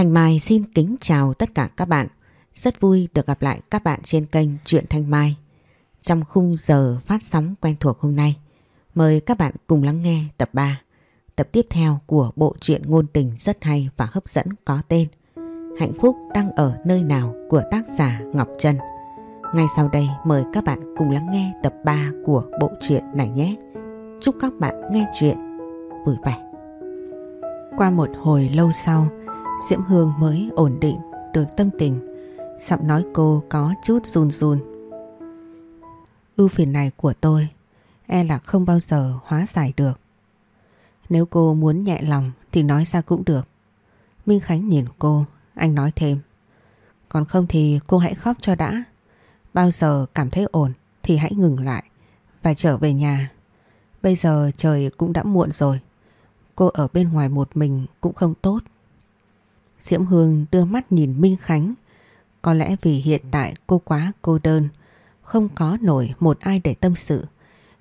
Thanh Mai xin kính chào tất cả các bạn. Rất vui được gặp lại các bạn trên kênh Truyện Thanh Mai. Trong khung giờ phát sóng quen thuộc hôm nay, mời các bạn cùng lắng nghe tập 3, tập tiếp theo của bộ truyện ngôn tình rất hay và hấp dẫn có tên Hạnh phúc đang ở nơi nào của tác giả Ngọc Trân. Ngay sau đây mời các bạn cùng lắng nghe tập 3 của bộ truyện này nhé. Chúc các bạn nghe chuyện vui vẻ. Qua một hồi lâu sau, Diễm Hương mới ổn định được tâm tình. Giọng nói cô có chút run run. Ưu phiền này của tôi e là không bao giờ hóa giải được. Nếu cô muốn nhẹ lòng thì nói ra cũng được. Minh Khánh nhìn cô, anh nói thêm. Còn không thì cô hãy khóc cho đã. Bao giờ cảm thấy ổn thì hãy ngừng lại và trở về nhà. Bây giờ trời cũng đã muộn rồi. Cô ở bên ngoài một mình cũng không tốt. Diễm Hương đưa mắt nhìn Minh Khánh. Có lẽ vì hiện tại cô quá cô đơn, không có nổi một ai để tâm sự.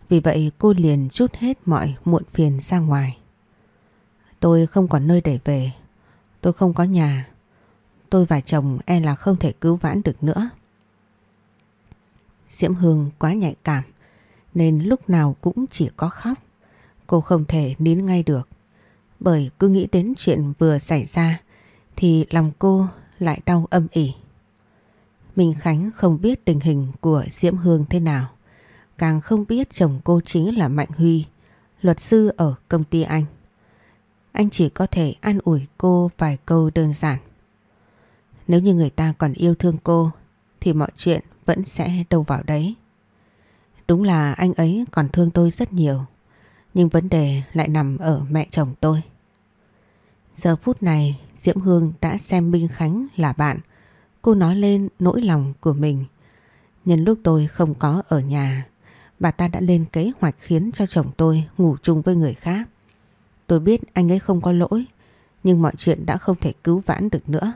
Vì vậy cô liền chút hết mọi muộn phiền ra ngoài. Tôi không còn nơi để về. Tôi không có nhà. Tôi và chồng e là không thể cứu vãn được nữa. Diễm Hương quá nhạy cảm nên lúc nào cũng chỉ có khóc. Cô không thể nín ngay được bởi cứ nghĩ đến chuyện vừa xảy ra thì lòng cô lại đau âm ỉ. Minh Khánh không biết tình hình của Diễm Hương thế nào, càng không biết chồng cô chính là Mạnh Huy, luật sư ở công ty anh. Anh chỉ có thể an ủi cô vài câu đơn giản. Nếu như người ta còn yêu thương cô thì mọi chuyện vẫn sẽ đâu vào đấy. Đúng là anh ấy còn thương tôi rất nhiều, nhưng vấn đề lại nằm ở mẹ chồng tôi. Giờ phút này Diễm Hương đã xem Minh Khánh là bạn. Cô nói lên nỗi lòng của mình. Nhân lúc tôi không có ở nhà, bà ta đã lên kế hoạch khiến cho chồng tôi ngủ chung với người khác. Tôi biết anh ấy không có lỗi, nhưng mọi chuyện đã không thể cứu vãn được nữa.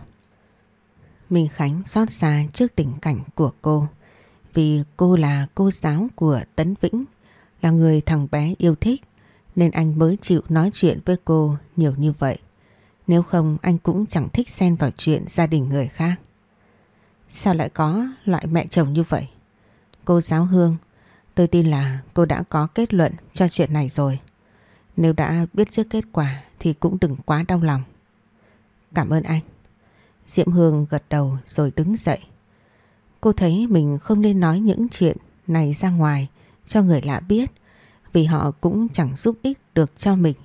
Minh Khánh xót xa trước tình cảnh của cô, vì cô là cô giáo của Tấn Vĩnh, là người thằng bé yêu thích, nên anh mới chịu nói chuyện với cô nhiều như vậy. Nếu không anh cũng chẳng thích xen vào chuyện gia đình người khác. Sao lại có loại mẹ chồng như vậy? Cô giáo Hương, tôi tin là cô đã có kết luận cho chuyện này rồi. Nếu đã biết trước kết quả thì cũng đừng quá đau lòng. Cảm ơn anh. Diệm Hương gật đầu rồi đứng dậy. Cô thấy mình không nên nói những chuyện này ra ngoài cho người lạ biết vì họ cũng chẳng giúp ích được cho mình.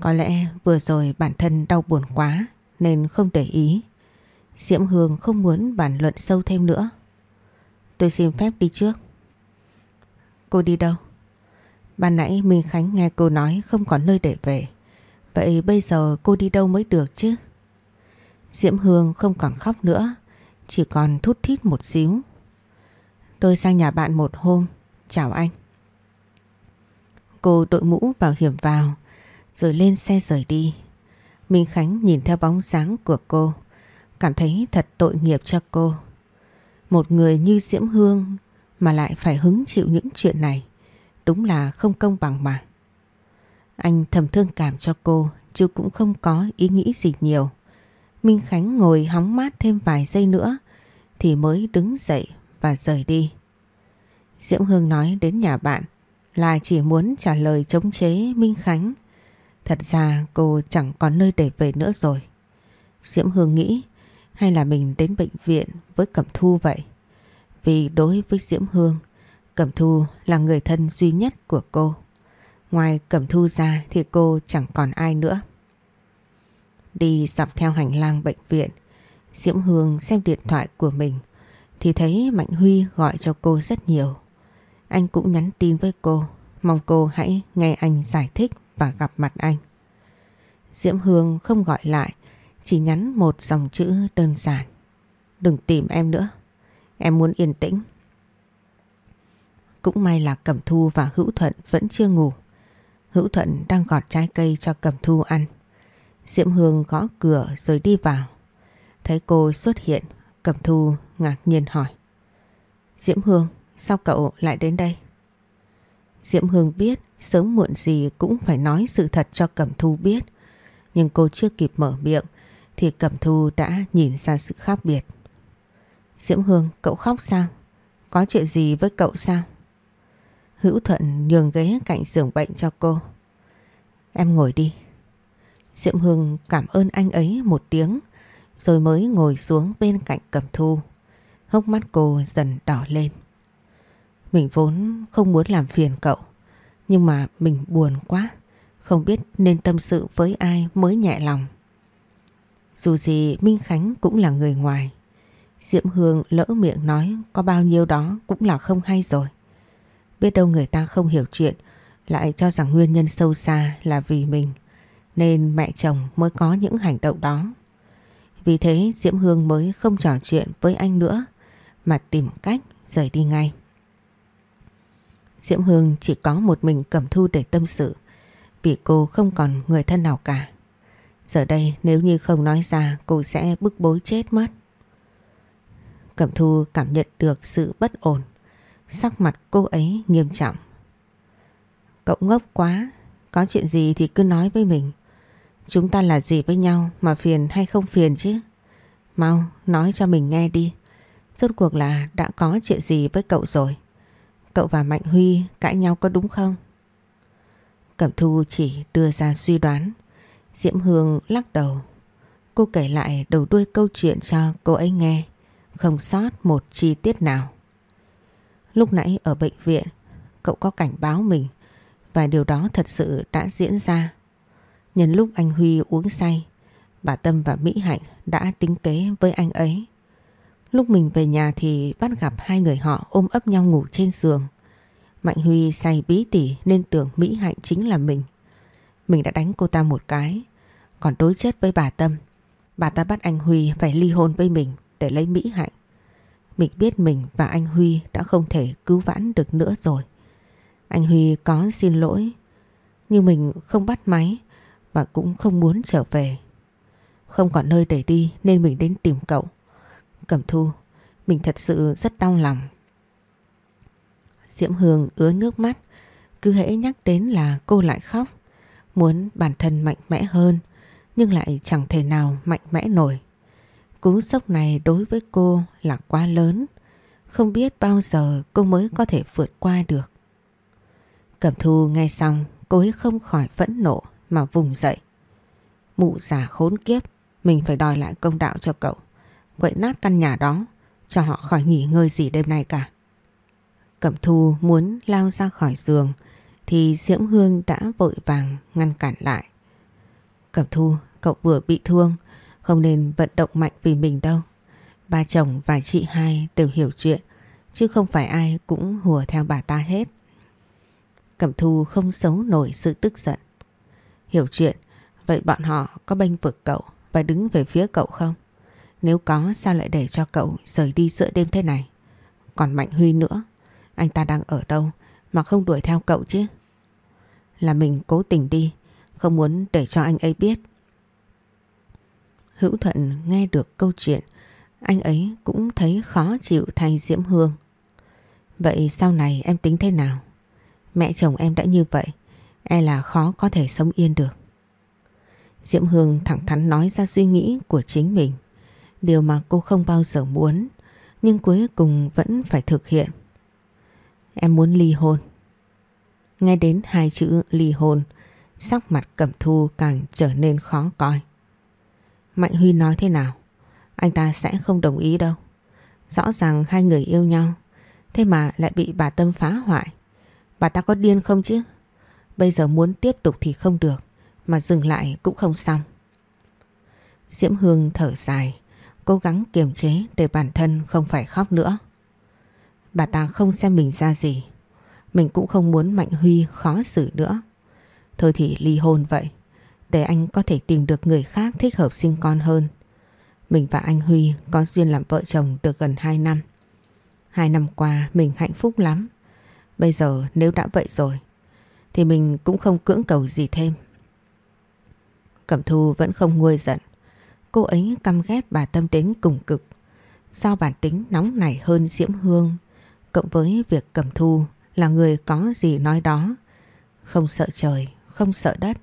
Có lẽ vừa rồi bản thân đau buồn quá nên không để ý. Diễm Hương không muốn bàn luận sâu thêm nữa. Tôi xin phép đi trước. Cô đi đâu? Ban nãy Minh Khánh nghe cô nói không còn nơi để về. Vậy bây giờ cô đi đâu mới được chứ? Diễm Hương không còn khóc nữa, chỉ còn thút thít một xíu. Tôi sang nhà bạn một hôm, chào anh. Cô đội mũ bảo hiểm vào, rồi lên xe rời đi. Minh Khánh nhìn theo bóng dáng của cô, cảm thấy thật tội nghiệp cho cô. Một người như Diễm Hương mà lại phải hứng chịu những chuyện này, đúng là không công bằng mà. Anh thầm thương cảm cho cô, chứ cũng không có ý nghĩ gì nhiều. Minh Khánh ngồi hóng mát thêm vài giây nữa thì mới đứng dậy và rời đi. Diễm Hương nói đến nhà bạn là chỉ muốn trả lời chống chế Minh Khánh Thật ra cô chẳng còn nơi để về nữa rồi. Diễm Hương nghĩ hay là mình đến bệnh viện với Cẩm Thu vậy? Vì đối với Diễm Hương, Cẩm Thu là người thân duy nhất của cô. Ngoài Cẩm Thu ra thì cô chẳng còn ai nữa. Đi dọc theo hành lang bệnh viện, Diễm Hương xem điện thoại của mình thì thấy Mạnh Huy gọi cho cô rất nhiều. Anh cũng nhắn tin với cô, mong cô hãy nghe anh giải thích và gặp mặt anh. Diễm Hương không gọi lại, chỉ nhắn một dòng chữ đơn giản. Đừng tìm em nữa, em muốn yên tĩnh. Cũng may là Cẩm Thu và Hữu Thuận vẫn chưa ngủ. Hữu Thuận đang gọt trái cây cho Cẩm Thu ăn. Diễm Hương gõ cửa rồi đi vào. Thấy cô xuất hiện, Cẩm Thu ngạc nhiên hỏi. Diễm Hương, sao cậu lại đến đây? Diễm Hương biết sớm muộn gì cũng phải nói sự thật cho Cẩm Thu biết. Nhưng cô chưa kịp mở miệng thì Cẩm Thu đã nhìn ra sự khác biệt. Diễm Hương, cậu khóc sao? Có chuyện gì với cậu sao? Hữu Thuận nhường ghế cạnh giường bệnh cho cô. Em ngồi đi. Diễm Hương cảm ơn anh ấy một tiếng rồi mới ngồi xuống bên cạnh Cẩm Thu. Hốc mắt cô dần đỏ lên. Mình vốn không muốn làm phiền cậu, nhưng mà mình buồn quá, không biết nên tâm sự với ai mới nhẹ lòng. Dù gì Minh Khánh cũng là người ngoài, Diễm Hương lỡ miệng nói có bao nhiêu đó cũng là không hay rồi. Biết đâu người ta không hiểu chuyện, lại cho rằng nguyên nhân sâu xa là vì mình, nên mẹ chồng mới có những hành động đó. Vì thế Diễm Hương mới không trò chuyện với anh nữa, mà tìm cách rời đi ngay. Diễm Hương chỉ có một mình Cẩm Thu để tâm sự vì cô không còn người thân nào cả. Giờ đây nếu như không nói ra cô sẽ bức bối chết mất. Cẩm Thu cảm nhận được sự bất ổn. Sắc mặt cô ấy nghiêm trọng. Cậu ngốc quá, có chuyện gì thì cứ nói với mình. Chúng ta là gì với nhau mà phiền hay không phiền chứ? Mau, nói cho mình nghe đi. Rốt cuộc là đã có chuyện gì với cậu rồi? Cậu và Mạnh Huy cãi nhau có đúng không? Cẩm Thu chỉ đưa ra suy đoán. Diễm Hương lắc đầu. Cô kể lại đầu đuôi câu chuyện cho cô ấy nghe. Không sót một chi tiết nào. Lúc nãy ở bệnh viện, cậu có cảnh báo mình và điều đó thật sự đã diễn ra. Nhân lúc anh Huy uống say, bà Tâm và Mỹ Hạnh đã tính kế với anh ấy. Lúc mình về nhà thì bắt gặp hai người họ ôm ấp nhau ngủ trên giường. Mạnh Huy say bí tỉ nên tưởng Mỹ Hạnh chính là mình. Mình đã đánh cô ta một cái, còn đối chất với bà Tâm. Bà ta bắt anh Huy phải ly hôn với mình để lấy Mỹ Hạnh. Mình biết mình và anh Huy đã không thể cứu vãn được nữa rồi. Anh Huy có xin lỗi, nhưng mình không bắt máy và cũng không muốn trở về. Không còn nơi để đi nên mình đến tìm cậu. Cẩm Thu, mình thật sự rất đau lòng. Diễm Hương ứa nước mắt, cứ hễ nhắc đến là cô lại khóc. Muốn bản thân mạnh mẽ hơn, nhưng lại chẳng thể nào mạnh mẽ nổi. Cú sốc này đối với cô là quá lớn, không biết bao giờ cô mới có thể vượt qua được. Cẩm Thu nghe xong, cô ấy không khỏi phẫn nộ mà vùng dậy. Mụ giả khốn kiếp, mình phải đòi lại công đạo cho cậu. Quậy nát căn nhà đó, Cho họ khỏi nghỉ ngơi gì đêm nay cả. Cẩm thu muốn lao ra khỏi giường, Thì Diễm Hương đã vội vàng ngăn cản lại. Cẩm thu, cậu vừa bị thương, Không nên vận động mạnh vì mình đâu. Ba chồng và chị hai đều hiểu chuyện, Chứ không phải ai cũng hùa theo bà ta hết. Cẩm thu không xấu nổi sự tức giận. Hiểu chuyện, Vậy bọn họ có bênh vực cậu Và đứng về phía cậu không? Nếu có, sao lại để cho cậu rời đi giữa đêm thế này? Còn Mạnh Huy nữa. Anh ta đang ở đâu Mà không đuổi theo cậu chứ? Là mình cố tình đi, Không muốn để cho anh ấy biết. Hữu Thuận nghe được câu chuyện, Anh ấy cũng thấy khó chịu thay Diễm Hương. Vậy sau này em tính thế nào? Mẹ chồng em đã như vậy E là khó có thể sống yên được. Diễm Hương thẳng thắn nói ra suy nghĩ của chính mình. Điều mà cô không bao giờ muốn, Nhưng cuối cùng vẫn phải thực hiện. Em muốn ly hôn. Nghe đến hai chữ ly hôn, Sắc mặt cẩm thu càng trở nên khó coi. Mạnh Huy nói thế nào? Anh ta sẽ không đồng ý đâu. Rõ ràng hai người yêu nhau, Thế mà lại bị bà Tâm phá hoại. Bà ta có điên không chứ? Bây giờ muốn tiếp tục thì không được, Mà dừng lại cũng không xong. Diễm Hương thở dài cố gắng kiềm chế để bản thân không phải khóc nữa. Bà ta không xem mình ra gì, mình cũng không muốn Mạnh Huy khó xử nữa. Thôi thì ly hôn vậy, để anh có thể tìm được người khác thích hợp sinh con hơn. Mình và anh Huy có duyên làm vợ chồng được gần 2 năm. Hai năm qua mình hạnh phúc lắm. Bây giờ nếu đã vậy rồi, thì mình cũng không cưỡng cầu gì thêm. Cẩm Thu vẫn không nguôi giận. Cô ấy căm ghét bà Tâm đến cùng cực. Do bản tính nóng nảy hơn Diễm Hương, cộng với việc cầm thu là người có gì nói đó. Không sợ trời, không sợ đất,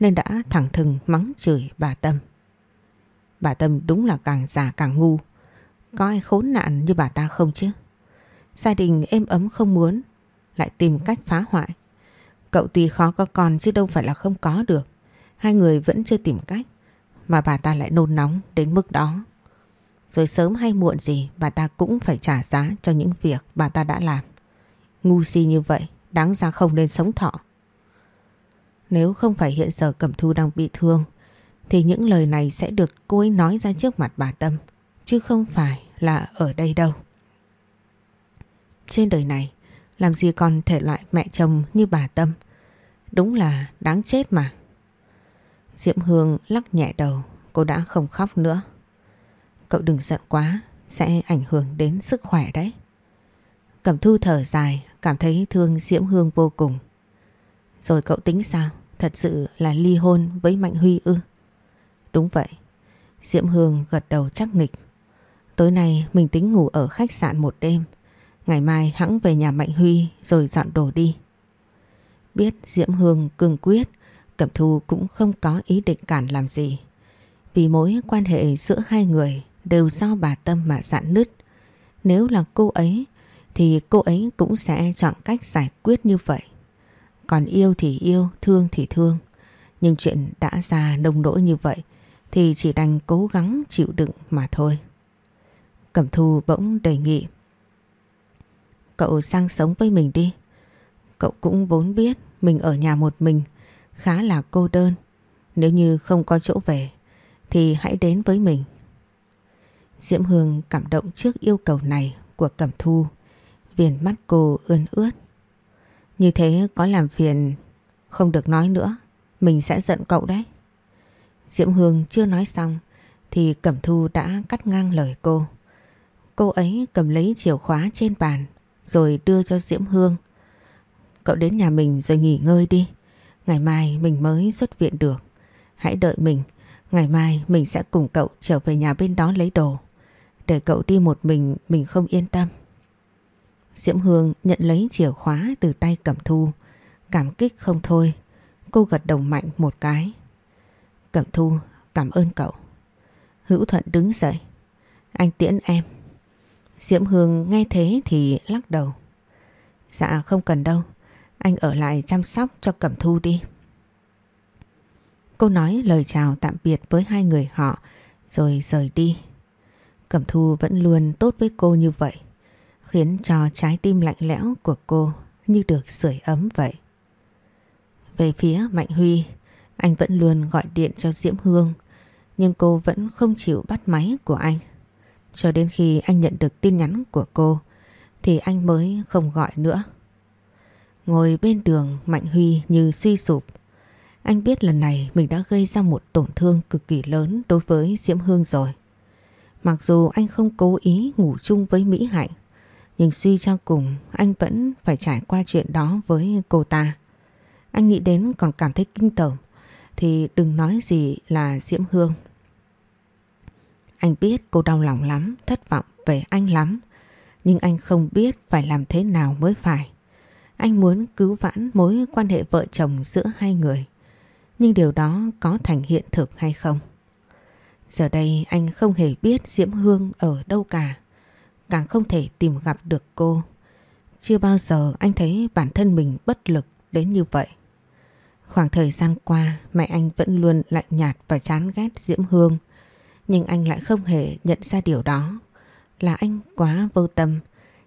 nên đã thẳng thừng mắng chửi bà Tâm. Bà Tâm đúng là càng già càng ngu. Có ai khốn nạn như bà ta không chứ? Gia đình êm ấm không muốn, lại tìm cách phá hoại. Cậu tuy khó có con chứ đâu phải là không có được. Hai người vẫn chưa tìm cách, mà bà ta lại nôn nóng đến mức đó. Rồi sớm hay muộn gì bà ta cũng phải trả giá cho những việc bà ta đã làm. Ngu si như vậy, đáng ra không nên sống thọ. Nếu không phải hiện giờ Cẩm Thu đang bị thương, thì những lời này sẽ được cô ấy nói ra trước mặt bà Tâm, chứ không phải là ở đây đâu. Trên đời này, làm gì còn thể loại mẹ chồng như bà Tâm. Đúng là đáng chết mà. Diễm Hương lắc nhẹ đầu, cô đã không khóc nữa. Cậu đừng giận quá, sẽ ảnh hưởng đến sức khỏe đấy. Cẩm Thu thở dài, cảm thấy thương Diễm Hương vô cùng. Rồi cậu tính sao? Thật sự là ly hôn với Mạnh Huy ư? Đúng vậy. Diễm Hương gật đầu chắc nghịch Tối nay mình tính ngủ ở khách sạn một đêm. Ngày mai hãng về nhà Mạnh Huy rồi dọn đồ đi. Biết Diễm Hương cương quyết, Cẩm Thu cũng không có ý định cản làm gì. Vì mối quan hệ giữa hai người đều do bà Tâm mà dạn nứt. Nếu là cô ấy thì cô ấy cũng sẽ chọn cách giải quyết như vậy. Còn yêu thì yêu, thương thì thương. Nhưng chuyện đã ra nông nỗi như vậy thì chỉ đành cố gắng chịu đựng mà thôi. Cẩm Thu bỗng đề nghị. Cậu sang sống với mình đi. Cậu cũng vốn biết mình ở nhà một mình khá là cô đơn. Nếu như không có chỗ về, thì hãy đến với mình. Diễm Hương cảm động trước yêu cầu này của Cẩm Thu. Viền mắt cô ươn ướt. Như thế có làm phiền, không được nói nữa. Mình sẽ giận cậu đấy. Diễm Hương chưa nói xong, thì Cẩm Thu đã cắt ngang lời cô. Cô ấy cầm lấy chìa khóa trên bàn, rồi đưa cho Diễm Hương. Cậu đến nhà mình rồi nghỉ ngơi đi. Ngày mai mình mới xuất viện được. Hãy đợi mình. Ngày mai mình sẽ cùng cậu trở về nhà bên đó lấy đồ. Để cậu đi một mình mình không yên tâm. Diễm Hương nhận lấy chìa khóa từ tay Cẩm Thu. Cảm kích không thôi. Cô gật đầu mạnh một cái. Cẩm Thu, cảm ơn cậu. Hữu Thuận đứng dậy. Anh tiễn em. Diễm Hương nghe thế thì lắc đầu. Dạ không cần đâu. Anh ở lại chăm sóc cho Cẩm Thu đi. Cô nói lời chào tạm biệt với hai người họ rồi rời đi. Cẩm Thu vẫn luôn tốt với cô như vậy khiến cho trái tim lạnh lẽo của cô như được sưởi ấm vậy. Về phía Mạnh Huy, anh vẫn luôn gọi điện cho Diễm Hương, nhưng cô vẫn không chịu bắt máy của anh. Cho đến khi anh nhận được tin nhắn của cô, thì anh mới không gọi nữa. Ngồi bên đường Mạnh Huy như suy sụp. Anh biết lần này mình đã gây ra một tổn thương cực kỳ lớn đối với Diễm Hương rồi. Mặc dù anh không cố ý ngủ chung với Mỹ Hạnh, nhưng suy cho cùng anh vẫn phải trải qua chuyện đó với cô ta. Anh nghĩ đến còn cảm thấy kinh tởm thì đừng nói gì là Diễm Hương. Anh biết cô đau lòng lắm, thất vọng về anh lắm. Nhưng anh không biết phải làm thế nào mới phải. Anh muốn cứu vãn mối quan hệ vợ chồng giữa hai người. Nhưng điều đó có thành hiện thực hay không? Giờ đây anh không hề biết Diễm Hương ở đâu cả càng không thể tìm gặp được cô. Chưa bao giờ anh thấy bản thân mình bất lực đến như vậy. Khoảng thời gian qua mẹ anh vẫn luôn lạnh nhạt và chán ghét Diễm Hương. Nhưng anh lại không hề nhận ra điều đó. Là anh quá vô tâm,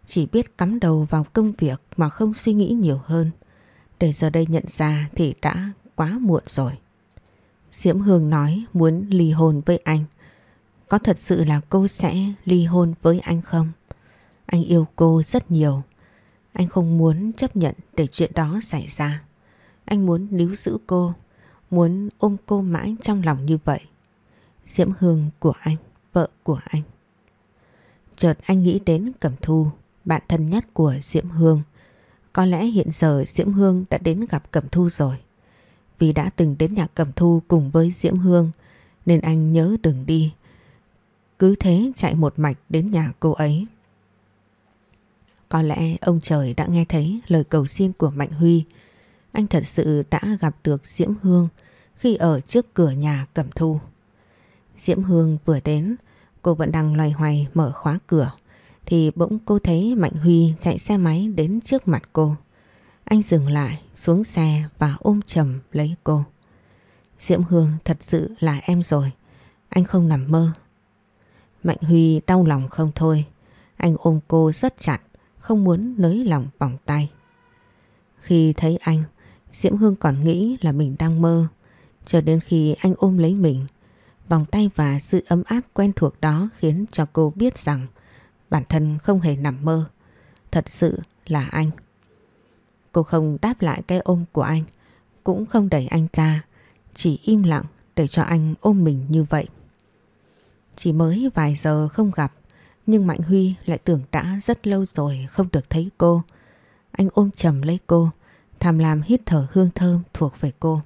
chỉ biết cắm đầu vào công việc mà không suy nghĩ nhiều hơn. Để giờ đây nhận ra thì đã quá muộn rồi. Diễm Hương nói muốn ly hôn với anh. Có thật sự là cô sẽ ly hôn với anh không? Anh yêu cô rất nhiều. Anh không muốn chấp nhận để chuyện đó xảy ra. Anh muốn níu giữ cô, muốn ôm cô mãi trong lòng như vậy. Diễm Hương của anh, vợ của anh. Chợt anh nghĩ đến Cẩm Thu, bạn thân nhất của Diễm Hương. Có lẽ hiện giờ Diễm Hương đã đến gặp Cẩm Thu rồi. Vì đã từng đến nhà Cẩm Thu cùng với Diễm Hương nên anh nhớ đừng đi cứ thế chạy một mạch đến nhà cô ấy. Có lẽ ông trời đã nghe thấy lời cầu xin của Mạnh Huy. Anh thật sự đã gặp được Diễm Hương khi ở trước cửa nhà Cẩm Thu. Diễm Hương vừa đến, cô vẫn đang loay hoay mở khóa cửa. Thì bỗng cô thấy Mạnh Huy chạy xe máy đến trước mặt cô. Anh dừng lại, xuống xe và ôm chầm lấy cô. Diễm Hương thật sự là em rồi. Anh không nằm mơ. Mạnh Huy đau lòng không thôi. Anh ôm cô rất chặt, không muốn nới lòng vòng tay. Khi thấy anh, Diễm Hương còn nghĩ là mình đang mơ. Cho đến khi anh ôm lấy mình, vòng tay và sự ấm áp quen thuộc đó khiến cho cô biết rằng bản thân không hề nằm mơ. Thật sự là anh. Cô không đáp lại cái ôm của anh, cũng không đẩy anh ra, chỉ im lặng để cho anh ôm mình như vậy. Chỉ mới vài giờ không gặp, nhưng Mạnh Huy lại tưởng đã rất lâu rồi không được thấy cô. Anh ôm chầm lấy cô, tham lam hít thở hương thơm thuộc về cô.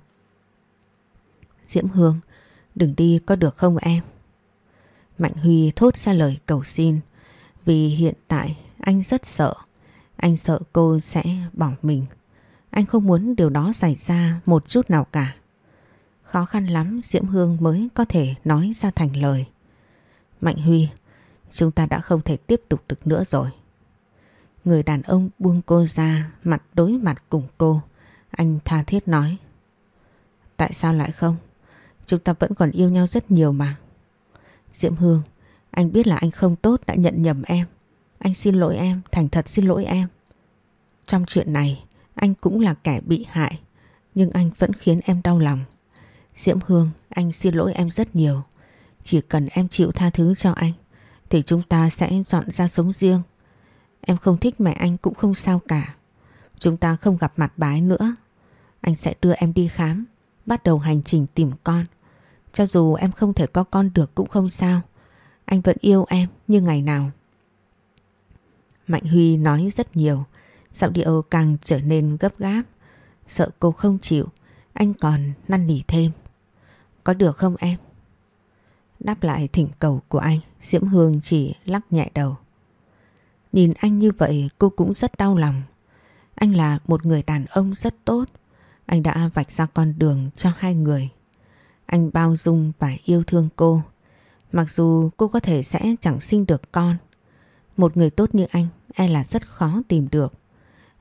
Diễm Hương, đừng đi có được không em? Mạnh Huy thốt ra lời cầu xin, vì hiện tại anh rất sợ. Anh sợ cô sẽ bỏ mình. Anh không muốn điều đó xảy ra một chút nào cả. Khó khăn lắm Diễm Hương mới có thể nói ra thành lời. Mạnh Huy, chúng ta đã không thể tiếp tục được nữa rồi. Người đàn ông buông cô ra mặt đối mặt cùng cô. Anh tha thiết nói. Tại sao lại không? Chúng ta vẫn còn yêu nhau rất nhiều mà. Diễm Hương, anh biết là anh không tốt đã nhận nhầm em. Anh xin lỗi em, thành thật xin lỗi em. Trong chuyện này, anh cũng là kẻ bị hại, nhưng anh vẫn khiến em đau lòng. Diễm Hương, anh xin lỗi em rất nhiều. Chỉ cần em chịu tha thứ cho anh, thì chúng ta sẽ dọn ra sống riêng. Em không thích mẹ anh cũng không sao cả. Chúng ta không gặp mặt bái nữa. Anh sẽ đưa em đi khám, bắt đầu hành trình tìm con. Cho dù em không thể có con được cũng không sao. Anh vẫn yêu em như ngày nào. Mạnh Huy nói rất nhiều. Giọng điệu càng trở nên gấp gáp. Sợ cô không chịu. Anh còn năn nỉ thêm. Có được không em? Đáp lại thỉnh cầu của anh, Diễm Hương chỉ lắc nhẹ đầu. Nhìn anh như vậy cô cũng rất đau lòng. Anh là một người đàn ông rất tốt. Anh đã vạch ra con đường cho hai người. Anh bao dung và yêu thương cô. Mặc dù cô có thể sẽ chẳng sinh được con. Một người tốt như anh e là rất khó tìm được.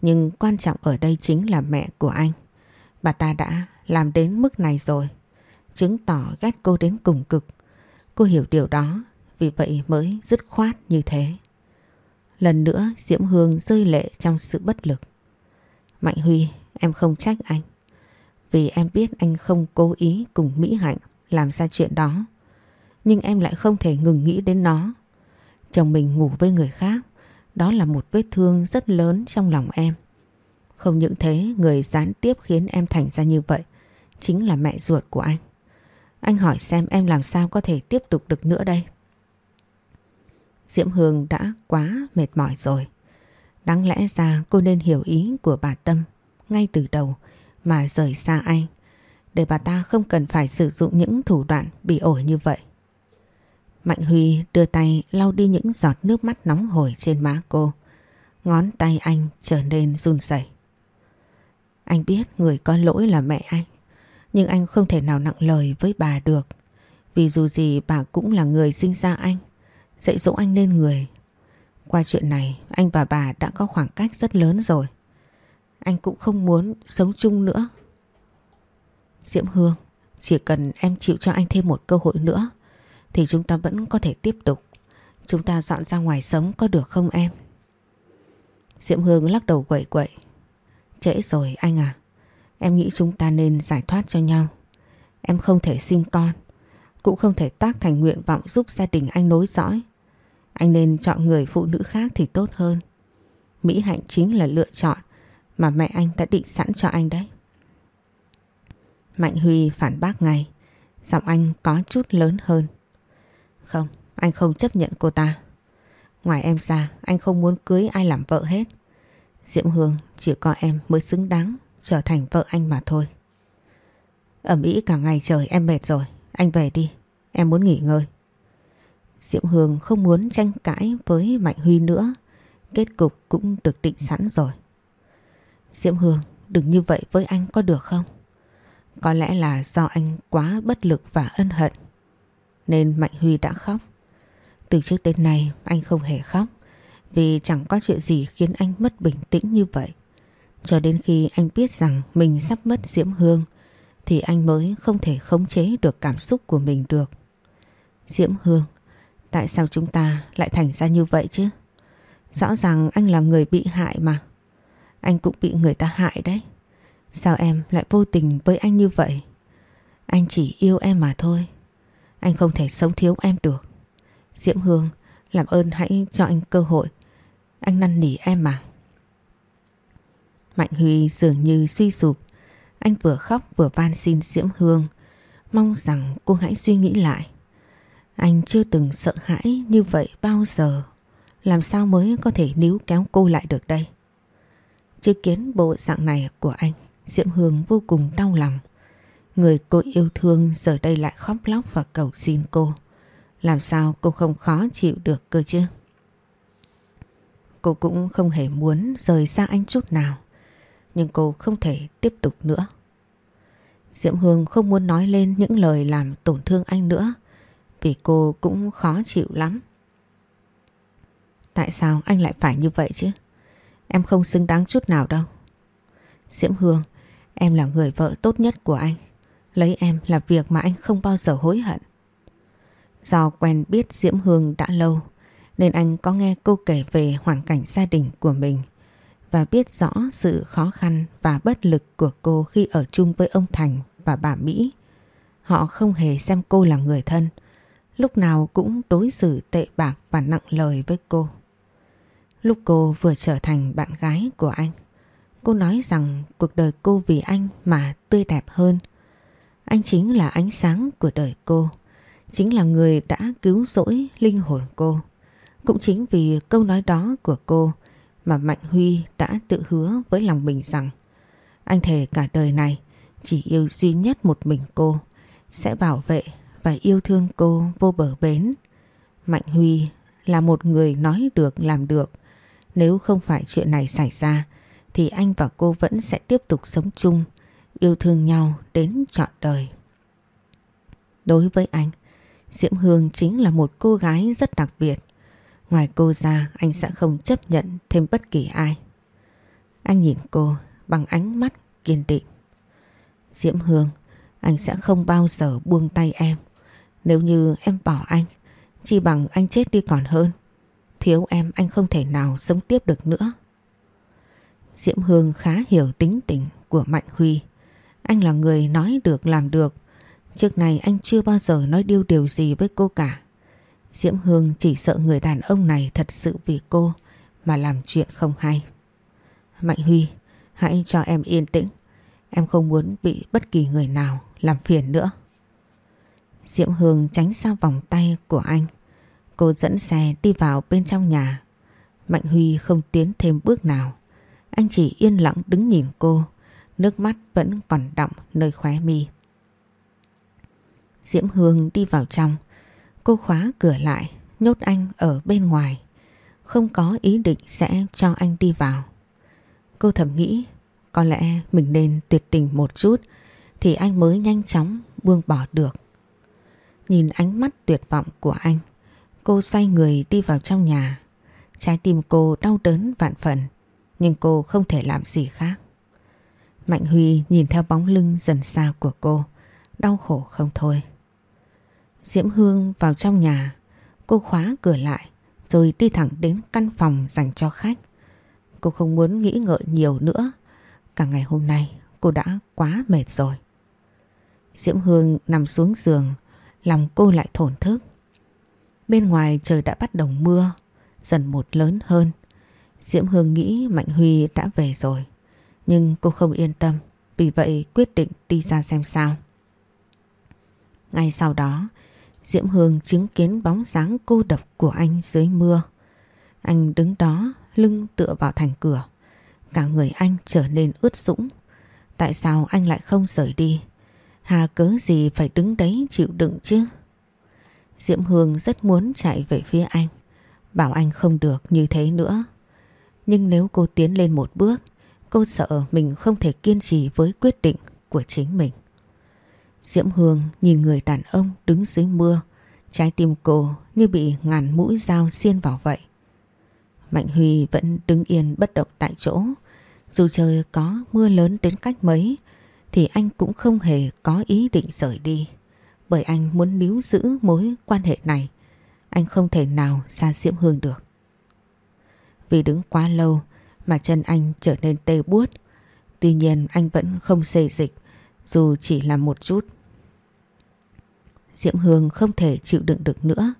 Nhưng quan trọng ở đây chính là mẹ của anh. Bà ta đã làm đến mức này rồi. Chứng tỏ ghét cô đến cùng cực. Cô hiểu điều đó, vì vậy mới dứt khoát như thế. Lần nữa Diễm Hương rơi lệ trong sự bất lực. Mạnh Huy, em không trách anh. Vì em biết anh không cố ý cùng Mỹ Hạnh làm ra chuyện đó. Nhưng em lại không thể ngừng nghĩ đến nó. Chồng mình ngủ với người khác, đó là một vết thương rất lớn trong lòng em. Không những thế, người gián tiếp khiến em thành ra như vậy chính là mẹ ruột của anh. Anh hỏi xem em làm sao có thể tiếp tục được nữa đây. Diễm Hương đã quá mệt mỏi rồi. Đáng lẽ ra cô nên hiểu ý của bà Tâm ngay từ đầu mà rời xa anh. Để bà ta không cần phải sử dụng những thủ đoạn bị ổi như vậy. Mạnh Huy đưa tay lau đi những giọt nước mắt nóng hổi trên má cô. Ngón tay anh trở nên run rẩy. Anh biết người có lỗi là mẹ anh. Nhưng anh không thể nào nặng lời với bà được. Vì dù gì bà cũng là người sinh ra anh. Dạy dỗ anh nên người. Qua chuyện này anh và bà đã có khoảng cách rất lớn rồi. Anh cũng không muốn sống chung nữa. Diễm Hương, chỉ cần em chịu cho anh thêm một cơ hội nữa thì chúng ta vẫn có thể tiếp tục. Chúng ta dọn ra ngoài sống có được không em? Diệm Hương lắc đầu quậy quậy. Trễ rồi, anh à. Em nghĩ chúng ta nên giải thoát cho nhau. Em không thể sinh con. Cũng không thể tác thành nguyện vọng giúp gia đình anh nối dõi. Anh nên chọn người phụ nữ khác thì tốt hơn. Mỹ Hạnh chính là lựa chọn mà mẹ anh đã định sẵn cho anh đấy. Mạnh Huy phản bác ngay. Giọng anh có chút lớn hơn. Không, anh không chấp nhận cô ta. Ngoài em ra, anh không muốn cưới ai làm vợ hết. Diễm Hương chỉ có em mới xứng đáng trở thành vợ anh mà thôi. ẩm Mỹ cả ngày trời em mệt rồi, anh về đi, em muốn nghỉ ngơi. Diễm Hương không muốn tranh cãi với Mạnh Huy nữa, kết cục cũng được định sẵn rồi. Diễm Hương, đừng như vậy với anh có được không? Có lẽ là do anh quá bất lực và ân hận nên Mạnh Huy đã khóc. Từ trước đến nay anh không hề khóc vì chẳng có chuyện gì khiến anh mất bình tĩnh như vậy. Cho đến khi anh biết rằng mình sắp mất Diễm Hương thì anh mới không thể khống chế được cảm xúc của mình được. Diễm Hương, tại sao chúng ta lại thành ra như vậy chứ? Rõ ràng anh là người bị hại mà. Anh cũng bị người ta hại đấy. Sao em lại vô tình với anh như vậy? Anh chỉ yêu em mà thôi. Anh không thể sống thiếu em được. Diễm Hương, làm ơn hãy cho anh cơ hội. Anh năn nỉ em mà. Mạnh Huy dường như suy sụp. Anh vừa khóc vừa van xin Diễm Hương. Mong rằng cô hãy suy nghĩ lại. Anh chưa từng sợ hãi như vậy bao giờ. Làm sao mới có thể níu kéo cô lại được đây? Chứng kiến bộ dạng này của anh, Diễm Hương vô cùng đau lòng. Người cô yêu thương giờ đây lại khóc lóc và cầu xin cô. Làm sao cô không khó chịu được cơ chứ? Cô cũng không hề muốn rời xa anh chút nào. Nhưng cô không thể tiếp tục nữa. Diễm Hương không muốn nói lên những lời làm tổn thương anh nữa. Vì cô cũng khó chịu lắm. Tại sao anh lại phải như vậy chứ? Em không xứng đáng chút nào đâu. Diễm Hương, em là người vợ tốt nhất của anh. Lấy em là việc mà anh không bao giờ hối hận. Do quen biết Diễm Hương đã lâu nên anh có nghe cô kể về hoàn cảnh gia đình của mình và biết rõ sự khó khăn và bất lực của cô khi ở chung với ông Thành và bà Mỹ. Họ không hề xem cô là người thân, lúc nào cũng đối xử tệ bạc và nặng lời với cô. Lúc cô vừa trở thành bạn gái của anh, cô nói rằng cuộc đời cô vì anh mà tươi đẹp hơn. Anh chính là ánh sáng của đời cô, chính là người đã cứu rỗi linh hồn cô. Cũng chính vì câu nói đó của cô mà Mạnh Huy đã tự hứa với lòng mình rằng anh thề cả đời này chỉ yêu duy nhất một mình cô, sẽ bảo vệ và yêu thương cô vô bờ bến. Mạnh Huy là một người nói được làm được. Nếu không phải chuyện này xảy ra thì anh và cô vẫn sẽ tiếp tục sống chung, yêu thương nhau đến trọn đời. Đối với anh, Diễm Hương chính là một cô gái rất đặc biệt. Ngoài cô ra anh sẽ không chấp nhận thêm bất kỳ ai. Anh nhìn cô bằng ánh mắt kiên định. Diễm Hương, anh sẽ không bao giờ buông tay em. Nếu như em bỏ anh, chỉ bằng anh chết đi còn hơn. Thiếu em anh không thể nào sống tiếp được nữa. Diễm Hương khá hiểu tính tình của Mạnh Huy. Anh là người nói được làm được. Trước này anh chưa bao giờ nói điêu điều gì với cô cả. Diễm Hương chỉ sợ người đàn ông này thật sự vì cô mà làm chuyện không hay. Mạnh Huy, hãy cho em yên tĩnh. Em không muốn bị bất kỳ người nào làm phiền nữa. Diễm Hương tránh xa vòng tay của anh. Cô dẫn xe đi vào bên trong nhà. Mạnh Huy không tiến thêm bước nào. Anh chỉ yên lặng đứng nhìn cô. Nước mắt vẫn còn đọng nơi khóe mi. Diễm Hương đi vào trong. Cô khóa cửa lại, nhốt anh ở bên ngoài. Không có ý định sẽ cho anh đi vào. Cô thầm nghĩ có lẽ mình nên tuyệt tình một chút thì anh mới nhanh chóng buông bỏ được. Nhìn ánh mắt tuyệt vọng của anh, cô xoay người đi vào trong nhà. Trái tim cô đau đớn vạn phần, nhưng cô không thể làm gì khác. Mạnh Huy nhìn theo bóng lưng dần xa của cô, đau khổ không thôi. Diễm Hương vào trong nhà, cô khóa cửa lại rồi đi thẳng đến căn phòng dành cho khách. Cô không muốn nghĩ ngợi nhiều nữa, cả ngày hôm nay cô đã quá mệt rồi. Diễm Hương nằm xuống giường, lòng cô lại thổn thức. Bên ngoài trời đã bắt đầu mưa, dần một lớn hơn. Diễm Hương nghĩ Mạnh Huy đã về rồi, nhưng cô không yên tâm, vì vậy quyết định đi ra xem sao. Ngay sau đó, Diễm Hương chứng kiến bóng dáng cô độc của anh dưới mưa. Anh đứng đó lưng tựa vào thành cửa. Cả người anh trở nên ướt sũng. Tại sao anh lại không rời đi? Hà cớ gì phải đứng đấy chịu đựng chứ? Diễm Hương rất muốn chạy về phía anh. Bảo anh không được như thế nữa. Nhưng nếu cô tiến lên một bước, cô sợ mình không thể kiên trì với quyết định của chính mình. Diễm Hương nhìn người đàn ông đứng dưới mưa, Trái tim cô như bị ngàn mũi dao xiên vào vậy. Mạnh Huy vẫn đứng yên bất động tại chỗ. Dù trời có mưa lớn đến cách mấy thì anh cũng không hề có ý định rời đi. Bởi anh muốn níu giữ mối quan hệ này. Anh không thể nào xa Diễm Hương được. Vì đứng quá lâu mà chân anh trở nên tê buốt. Tuy nhiên anh vẫn không xê dịch dù chỉ là một chút. Diễm Hương không thể chịu đựng được nữa.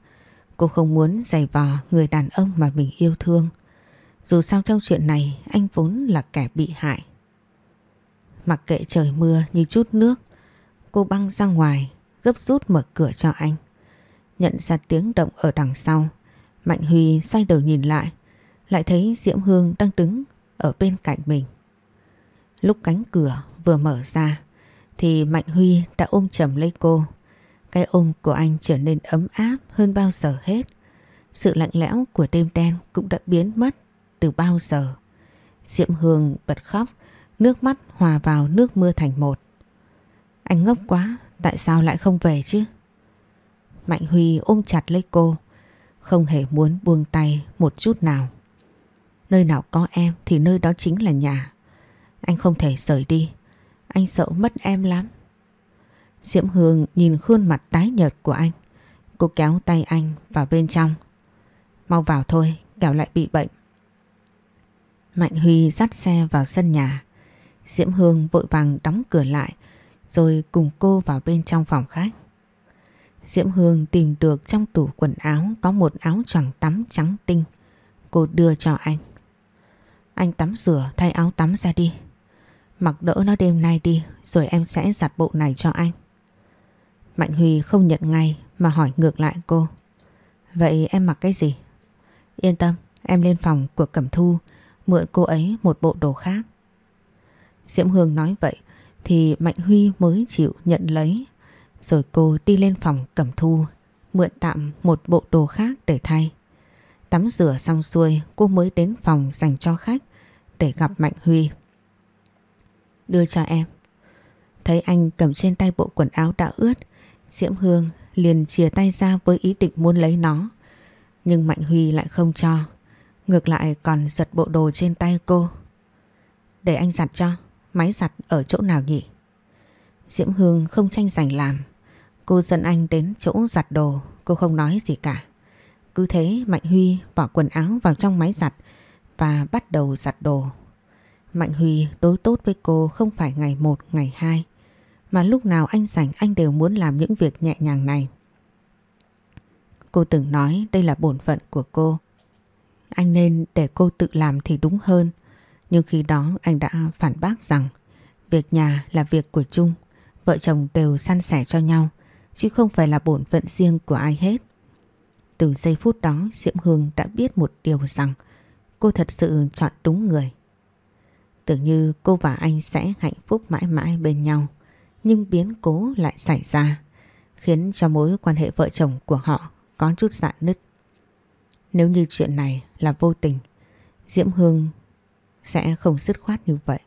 Cô không muốn giày vò người đàn ông mà mình yêu thương. Dù sao trong chuyện này anh vốn là kẻ bị hại. Mặc kệ trời mưa như chút nước, cô băng ra ngoài, gấp rút mở cửa cho anh. Nhận ra tiếng động ở đằng sau, Mạnh Huy xoay đầu nhìn lại, lại thấy Diễm Hương đang đứng ở bên cạnh mình. Lúc cánh cửa vừa mở ra, thì Mạnh Huy đã ôm chầm lấy cô. Cái ôm của anh trở nên ấm áp hơn bao giờ hết. Sự lạnh lẽo của đêm đen cũng đã biến mất từ bao giờ. Diệm Hương bật khóc, nước mắt hòa vào nước mưa thành một. Anh ngốc quá, tại sao lại không về chứ? Mạnh Huy ôm chặt lấy cô, không hề muốn buông tay một chút nào. Nơi nào có em thì nơi đó chính là nhà. Anh không thể rời đi, anh sợ mất em lắm. Diễm Hương nhìn khuôn mặt tái nhợt của anh. Cô kéo tay anh vào bên trong. Mau vào thôi, kẻo lại bị bệnh. Mạnh Huy dắt xe vào sân nhà. Diễm Hương vội vàng đóng cửa lại rồi cùng cô vào bên trong phòng khách. Diễm Hương tìm được trong tủ quần áo có một áo choàng tắm trắng tinh. Cô đưa cho anh. Anh tắm rửa thay áo tắm ra đi. Mặc đỡ nó đêm nay đi rồi em sẽ giặt bộ này cho anh. Mạnh Huy không nhận ngay mà hỏi ngược lại cô. Vậy em mặc cái gì? Yên tâm, em lên phòng của Cẩm Thu mượn cô ấy một bộ đồ khác. Diễm Hương nói vậy thì Mạnh Huy mới chịu nhận lấy. Rồi cô đi lên phòng Cẩm Thu mượn tạm một bộ đồ khác để thay. Tắm rửa xong xuôi cô mới đến phòng dành cho khách để gặp Mạnh Huy. Đưa cho em. Thấy anh cầm trên tay bộ quần áo đã ướt, Diễm Hương liền chia tay ra với ý định muốn lấy nó. Nhưng Mạnh Huy lại không cho. Ngược lại còn giật bộ đồ trên tay cô. Để anh giặt cho. Máy giặt ở chỗ nào nhỉ? Diễm Hương không tranh giành làm. Cô dẫn anh đến chỗ giặt đồ. Cô không nói gì cả. Cứ thế Mạnh Huy bỏ quần áo vào trong máy giặt và bắt đầu giặt đồ. Mạnh Huy đối tốt với cô không phải ngày một, ngày hai mà lúc nào anh rảnh anh đều muốn làm những việc nhẹ nhàng này. Cô từng nói đây là bổn phận của cô. Anh nên để cô tự làm thì đúng hơn. Nhưng khi đó anh đã phản bác rằng việc nhà là việc của chung, vợ chồng đều san sẻ cho nhau, chứ không phải là bổn phận riêng của ai hết. Từ giây phút đó Diễm Hương đã biết một điều rằng cô thật sự chọn đúng người. Tưởng như cô và anh sẽ hạnh phúc mãi mãi bên nhau nhưng biến cố lại xảy ra, khiến cho mối quan hệ vợ chồng của họ có chút dạn nứt. Nếu như chuyện này là vô tình, Diễm Hương sẽ không dứt khoát như vậy.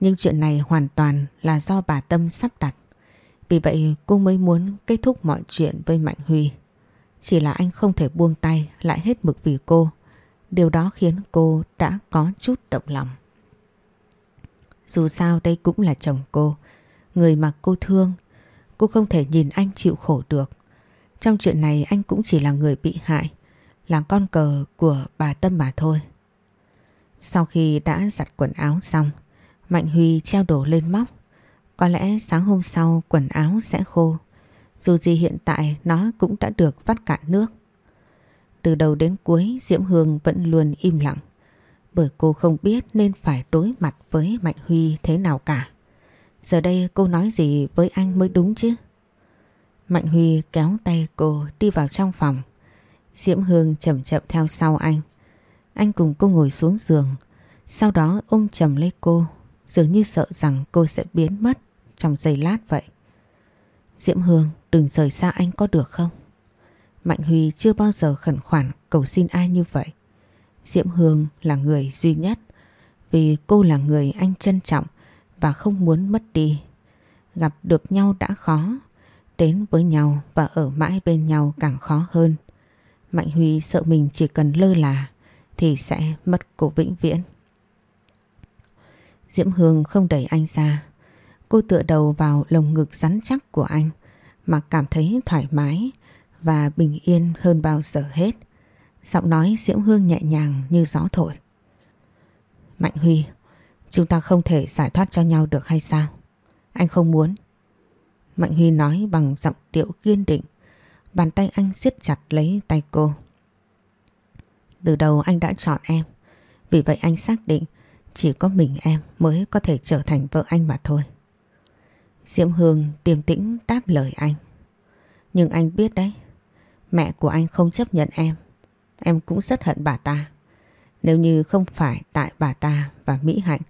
Nhưng chuyện này hoàn toàn là do bà Tâm sắp đặt. Vì vậy cô mới muốn kết thúc mọi chuyện với Mạnh Huy. Chỉ là anh không thể buông tay lại hết mực vì cô. Điều đó khiến cô đã có chút động lòng. Dù sao đây cũng là chồng cô người mà cô thương. Cô không thể nhìn anh chịu khổ được. Trong chuyện này anh cũng chỉ là người bị hại, là con cờ của bà Tâm mà thôi. Sau khi đã giặt quần áo xong, Mạnh Huy treo đồ lên móc. Có lẽ sáng hôm sau quần áo sẽ khô. Dù gì hiện tại nó cũng đã được vắt cạn nước. Từ đầu đến cuối, Diễm Hương vẫn luôn im lặng. Bởi cô không biết nên phải đối mặt với Mạnh Huy thế nào cả. Giờ đây cô nói gì với anh mới đúng chứ? Mạnh Huy kéo tay cô đi vào trong phòng. Diễm Hương chậm chậm theo sau anh. Anh cùng cô ngồi xuống giường. Sau đó, ôm chầm lấy cô. Dường như sợ rằng cô sẽ biến mất trong giây lát vậy. Diễm Hương, đừng rời xa anh có được không? Mạnh Huy chưa bao giờ khẩn khoản cầu xin ai như vậy. Diễm Hương là người duy nhất vì cô là người anh trân trọng và không muốn mất đi. Gặp được nhau đã khó, đến với nhau và ở mãi bên nhau càng khó hơn. Mạnh Huy sợ mình chỉ cần lơ là thì sẽ mất cô vĩnh viễn. Diễm Hương không đẩy anh ra. Cô tựa đầu vào lồng ngực rắn chắc của anh mà cảm thấy thoải mái và bình yên hơn bao giờ hết. Giọng nói Diễm Hương nhẹ nhàng như gió thổi. Mạnh Huy, chúng ta không thể giải thoát cho nhau được hay sao? Anh không muốn. Mạnh Huy nói bằng giọng điệu kiên định. Bàn tay anh siết chặt lấy tay cô. Từ đầu anh đã chọn em. Vì vậy anh xác định chỉ có mình em mới có thể trở thành vợ anh mà thôi. Diễm Hương điềm tĩnh đáp lời anh. Nhưng anh biết đấy, mẹ của anh không chấp nhận em. Em cũng rất hận bà ta. Nếu như không phải tại bà ta và Mỹ Hạnh,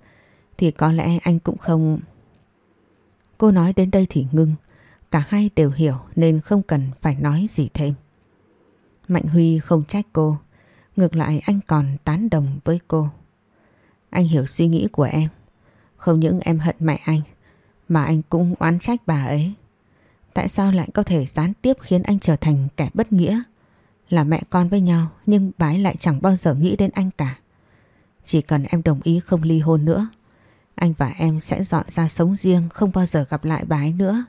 thì có lẽ anh cũng không... Cô nói đến đây thì ngưng. Cả hai đều hiểu nên không cần phải nói gì thêm. Mạnh Huy không trách cô. Ngược lại, anh còn tán đồng với cô. Anh hiểu suy nghĩ của em. Không những em hận mẹ anh, mà anh cũng oán trách bà ấy. Tại sao lại có thể gián tiếp khiến anh trở thành kẻ bất nghĩa? Là mẹ con với nhau nhưng bà ấy lại chẳng bao giờ nghĩ đến anh cả. Chỉ cần em đồng ý không ly hôn nữa, anh và em sẽ dọn ra sống riêng không bao giờ gặp lại bà ấy nữa.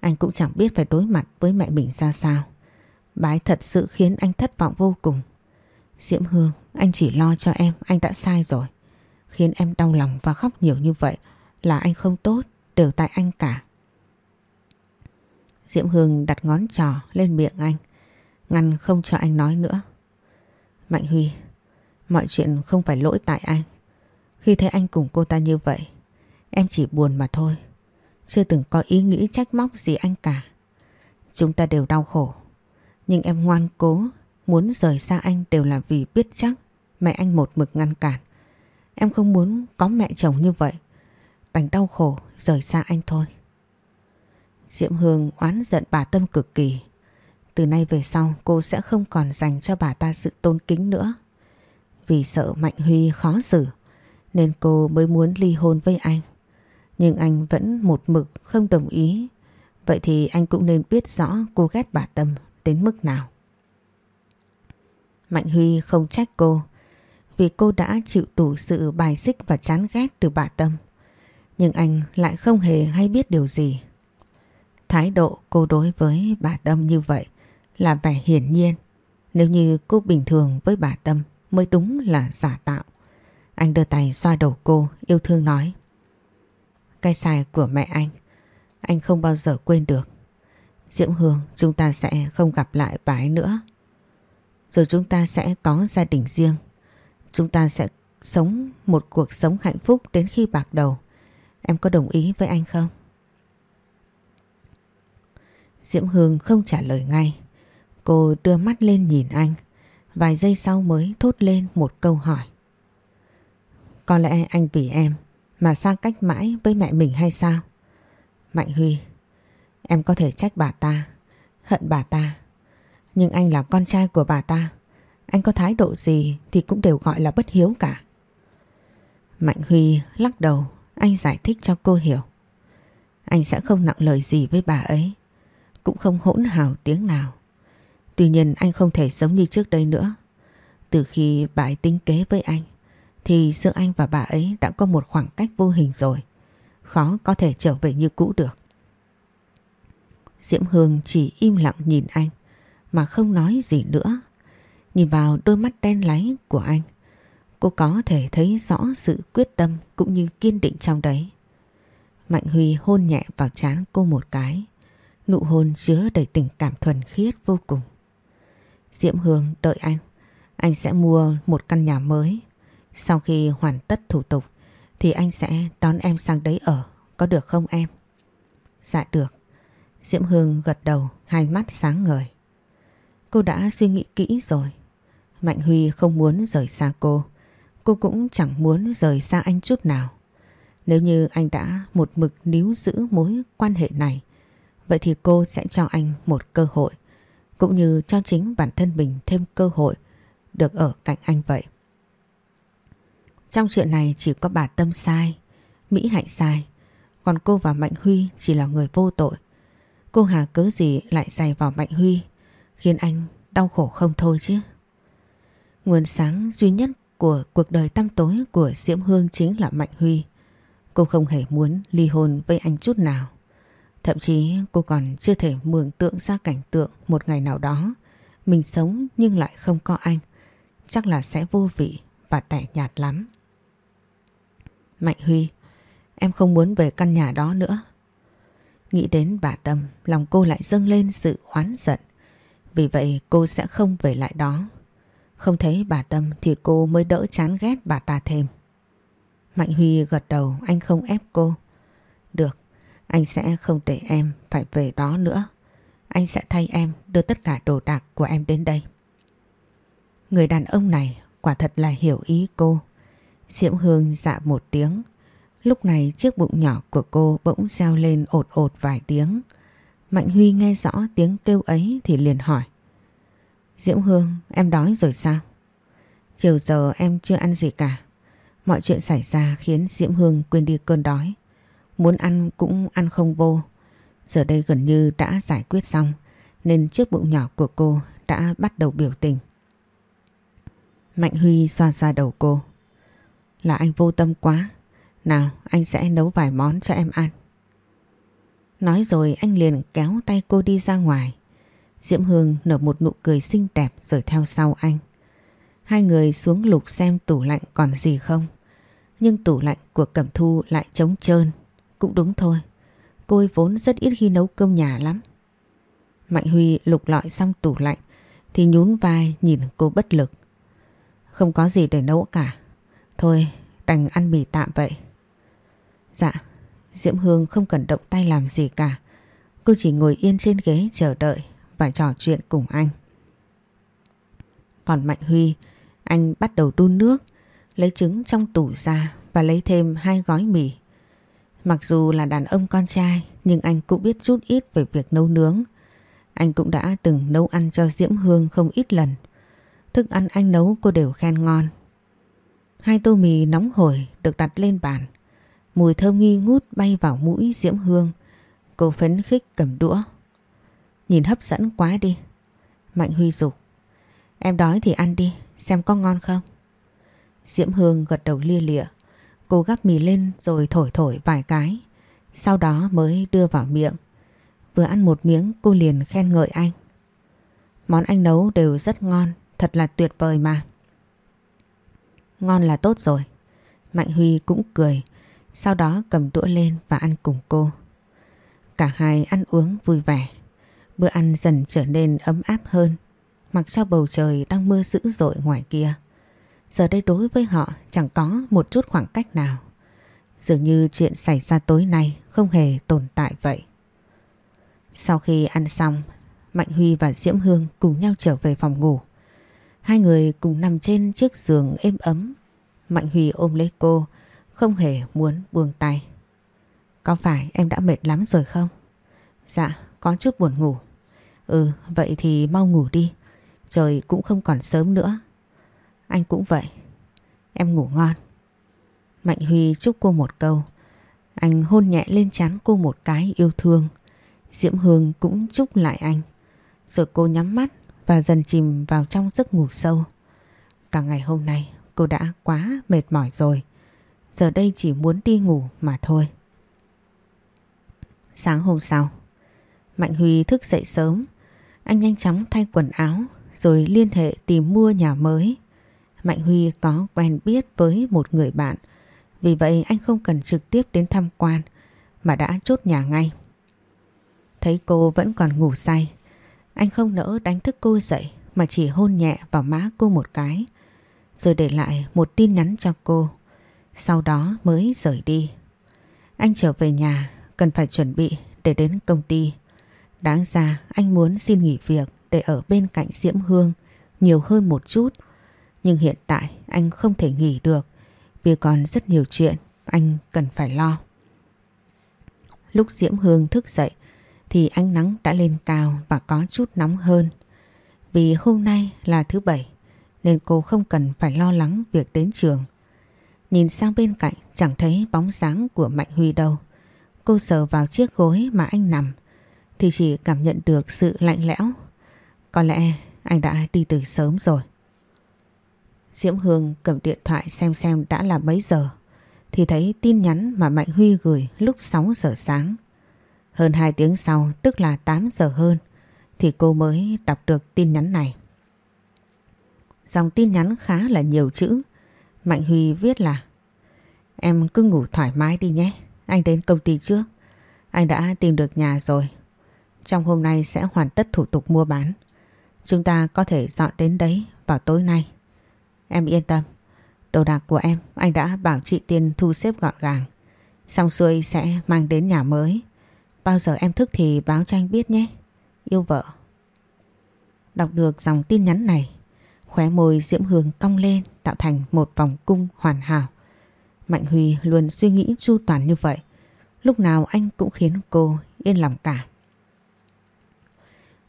Anh cũng chẳng biết phải đối mặt với mẹ mình ra sao. Bà ấy thật sự khiến anh thất vọng vô cùng. Diễm Hương, anh chỉ lo cho em, anh đã sai rồi. Khiến em đau lòng và khóc nhiều như vậy là anh không tốt, đều tại anh cả. Diễm Hương đặt ngón trỏ lên miệng anh, ngăn không cho anh nói nữa. Mạnh Huy, mọi chuyện không phải lỗi tại anh. Khi thấy anh cùng cô ta như vậy, em chỉ buồn mà thôi. Chưa từng có ý nghĩ trách móc gì anh cả. Chúng ta đều đau khổ. Nhưng em ngoan cố, muốn rời xa anh đều là vì biết chắc mẹ anh một mực ngăn cản. Em không muốn có mẹ chồng như vậy. Đành đau khổ rời xa anh thôi. Diệm Hương oán giận bà Tâm cực kỳ. Từ nay về sau, cô sẽ không còn dành cho bà ta sự tôn kính nữa. Vì sợ Mạnh Huy khó xử, nên cô mới muốn ly hôn với anh. Nhưng anh vẫn một mực không đồng ý. Vậy thì anh cũng nên biết rõ cô ghét bà Tâm đến mức nào. Mạnh Huy không trách cô, vì cô đã chịu đủ sự bài xích và chán ghét từ bà Tâm. Nhưng anh lại không hề hay biết điều gì. Thái độ cô đối với bà Tâm như vậy là vẻ hiển nhiên. Nếu như cô bình thường với bà Tâm mới đúng là giả tạo. Anh đưa tay xoa đầu cô yêu thương nói. Cái sai của mẹ anh, anh không bao giờ quên được. Diễm Hương chúng ta sẽ không gặp lại bà ấy nữa. Rồi chúng ta sẽ có gia đình riêng. Chúng ta sẽ sống một cuộc sống hạnh phúc đến khi bạc đầu. Em có đồng ý với anh không? Diễm Hương không trả lời ngay. Cô đưa mắt lên nhìn anh. Vài giây sau mới thốt lên một câu hỏi. Có lẽ anh vì em mà xa cách mãi với mẹ mình hay sao? Mạnh Huy, em có thể trách bà ta, hận bà ta. Nhưng anh là con trai của bà ta. Anh có thái độ gì thì cũng đều gọi là bất hiếu cả. Mạnh Huy lắc đầu, anh giải thích cho cô hiểu. Anh sẽ không nặng lời gì với bà ấy, cũng không hỗn hào tiếng nào. Tuy nhiên anh không thể sống như trước đây nữa. Từ khi bà ấy tính kế với anh, thì giữa anh và bà ấy đã có một khoảng cách vô hình rồi. Khó có thể trở về như cũ được. Diễm Hương chỉ im lặng nhìn anh mà không nói gì nữa. Nhìn vào đôi mắt đen láy của anh, cô có thể thấy rõ sự quyết tâm cũng như kiên định trong đấy. Mạnh Huy hôn nhẹ vào trán cô một cái, nụ hôn chứa đầy tình cảm thuần khiết vô cùng. Diễm Hương đợi anh, anh sẽ mua một căn nhà mới sau khi hoàn tất thủ tục thì anh sẽ đón em sang đấy ở, có được không em? Dạ được. Diễm Hương gật đầu, hai mắt sáng ngời. Cô đã suy nghĩ kỹ rồi. Mạnh Huy không muốn rời xa cô. Cô cũng chẳng muốn rời xa anh chút nào. Nếu như anh đã một mực níu giữ mối quan hệ này, vậy thì cô sẽ cho anh một cơ hội, cũng như cho chính bản thân mình thêm cơ hội được ở cạnh anh vậy. Trong chuyện này chỉ có bà Tâm sai, Mỹ Hạnh sai, còn cô và Mạnh Huy chỉ là người vô tội. Cô Hà cớ gì lại dày vào Mạnh Huy khiến anh đau khổ không thôi chứ. Nguồn sáng duy nhất của cuộc đời tăm tối của Diễm Hương chính là Mạnh Huy. Cô không hề muốn ly hôn với anh chút nào. Thậm chí cô còn chưa thể mường tượng ra cảnh tượng một ngày nào đó mình sống nhưng lại không có anh. Chắc là sẽ vô vị và tẻ nhạt lắm. Mạnh Huy, em không muốn về căn nhà đó nữa. Nghĩ đến bà Tâm, lòng cô lại dâng lên sự oán giận. Vì vậy cô sẽ không về lại đó. Không thấy bà Tâm thì cô mới đỡ chán ghét bà ta thêm. Mạnh Huy gật đầu anh không ép cô. Được, anh sẽ không để em phải về đó nữa. Anh sẽ thay em đưa tất cả đồ đạc của em đến đây. Người đàn ông này quả thật là hiểu ý cô. Diễm Hương dạ một tiếng. Lúc này chiếc bụng nhỏ của cô bỗng reo lên ột ột vài tiếng. Mạnh Huy nghe rõ tiếng kêu ấy thì liền hỏi. Diễm Hương, em đói rồi sao? Chiều giờ em chưa ăn gì cả. Mọi chuyện xảy ra khiến Diễm Hương quên đi cơn đói. Muốn ăn cũng ăn không vô. Giờ đây gần như đã giải quyết xong, nên chiếc bụng nhỏ của cô đã bắt đầu biểu tình. Mạnh Huy xoa xoa đầu cô. Là anh vô tâm quá. Nào anh sẽ nấu vài món cho em ăn. Nói rồi anh liền kéo tay cô đi ra ngoài. Diễm Hương nở một nụ cười xinh đẹp rồi theo sau anh. Hai người xuống lục xem tủ lạnh còn gì không. Nhưng tủ lạnh của Cẩm Thu lại trống trơn. Cũng đúng thôi. Cô ấy vốn rất ít khi nấu cơm nhà lắm. Mạnh Huy lục lọi xong tủ lạnh thì nhún vai nhìn cô bất lực. Không có gì để nấu cả. Thôi đành ăn mì tạm vậy. Dạ, Diễm Hương không cần động tay làm gì cả. Cô chỉ ngồi yên trên ghế chờ đợi và trò chuyện cùng anh. Còn Mạnh Huy, anh bắt đầu đun nước, lấy trứng trong tủ ra và lấy thêm hai gói mì. Mặc dù là đàn ông con trai nhưng anh cũng biết chút ít về việc nấu nướng. Anh cũng đã từng nấu ăn cho Diễm Hương không ít lần. Thức ăn anh nấu cô đều khen ngon. Hai tô mì nóng hổi được đặt lên bàn. Mùi thơm nghi ngút bay vào mũi Diễm Hương. Cô phấn khích cầm đũa. Nhìn hấp dẫn quá đi. Mạnh Huy dục Em đói thì ăn đi, xem có ngon không? Diễm Hương gật đầu lia lịa. Cô gắp mì lên rồi thổi thổi vài cái. Sau đó mới đưa vào miệng. Vừa ăn một miếng cô liền khen ngợi anh. Món anh nấu đều rất ngon, thật là tuyệt vời mà. Ngon là tốt rồi. Mạnh Huy cũng cười, sau đó cầm đũa lên và ăn cùng cô. Cả hai ăn uống vui vẻ. Bữa ăn dần trở nên ấm áp hơn, mặc cho bầu trời đang mưa dữ dội ngoài kia. Giờ đây đối với họ chẳng có một chút khoảng cách nào. Dường như chuyện xảy ra tối nay không hề tồn tại vậy. Sau khi ăn xong, Mạnh Huy và Diễm Hương cùng nhau trở về phòng ngủ. Hai người cùng nằm trên chiếc giường êm ấm. Mạnh Huy ôm lấy cô, không hề muốn buông tay. Có phải em đã mệt lắm rồi không? Dạ, có chút buồn ngủ. Ừ, vậy thì mau ngủ đi. Trời cũng không còn sớm nữa. Anh cũng vậy. Em ngủ ngon. Mạnh Huy chúc cô một câu. Anh hôn nhẹ lên trán cô một cái yêu thương. Diễm Hương cũng chúc lại anh. Rồi cô nhắm mắt và dần chìm vào trong giấc ngủ sâu. Cả ngày hôm nay cô đã quá mệt mỏi rồi. Giờ đây chỉ muốn đi ngủ mà thôi. Sáng hôm sau, Mạnh Huy thức dậy sớm. Anh nhanh chóng thay quần áo rồi liên hệ tìm mua nhà mới. Mạnh Huy có quen biết với một người bạn. Vì vậy anh không cần trực tiếp đến thăm quan, mà đã chốt nhà ngay. Thấy cô vẫn còn ngủ say. Anh không nỡ đánh thức cô dậy, mà chỉ hôn nhẹ vào má cô một cái. Rồi để lại một tin nhắn cho cô. Sau đó mới rời đi. Anh trở về nhà, cần phải chuẩn bị để đến công ty. Đáng ra anh muốn xin nghỉ việc để ở bên cạnh Diễm Hương nhiều hơn một chút. Nhưng hiện tại anh không thể nghỉ được vì còn rất nhiều chuyện anh cần phải lo. Lúc Diễm Hương thức dậy, thì ánh nắng đã lên cao và có chút nóng hơn. Vì hôm nay là thứ bảy, nên cô không cần phải lo lắng việc đến trường. Nhìn sang bên cạnh, chẳng thấy bóng dáng của Mạnh Huy đâu. Cô sờ vào chiếc gối mà anh nằm, thì chỉ cảm nhận được sự lạnh lẽo. Có lẽ anh đã đi từ sớm rồi. Diễm Hương cầm điện thoại xem xem đã là mấy giờ, thì thấy tin nhắn mà Mạnh Huy gửi lúc 6 giờ sáng. Hơn 2 tiếng sau, tức là 8 giờ hơn, thì cô mới đọc được tin nhắn này. Dòng tin nhắn khá là nhiều chữ. Mạnh Huy viết là, Em cứ ngủ thoải mái đi nhé. Anh đến công ty trước. Anh đã tìm được nhà rồi. Trong hôm nay sẽ hoàn tất thủ tục mua bán. Chúng ta có thể dọn đến đấy vào tối nay. Em yên tâm. Đồ đạc của em anh đã bảo chị Tiên thu xếp gọn gàng. Xong xuôi sẽ mang đến nhà mới. Bao giờ em thức thì báo cho anh biết nhé. Yêu vợ. Đọc được dòng tin nhắn này, khóe môi Diễm Hương cong lên tạo thành một vòng cung hoàn hảo. Mạnh Huy luôn suy nghĩ chu toàn như vậy. Lúc nào anh cũng khiến cô yên lòng cả.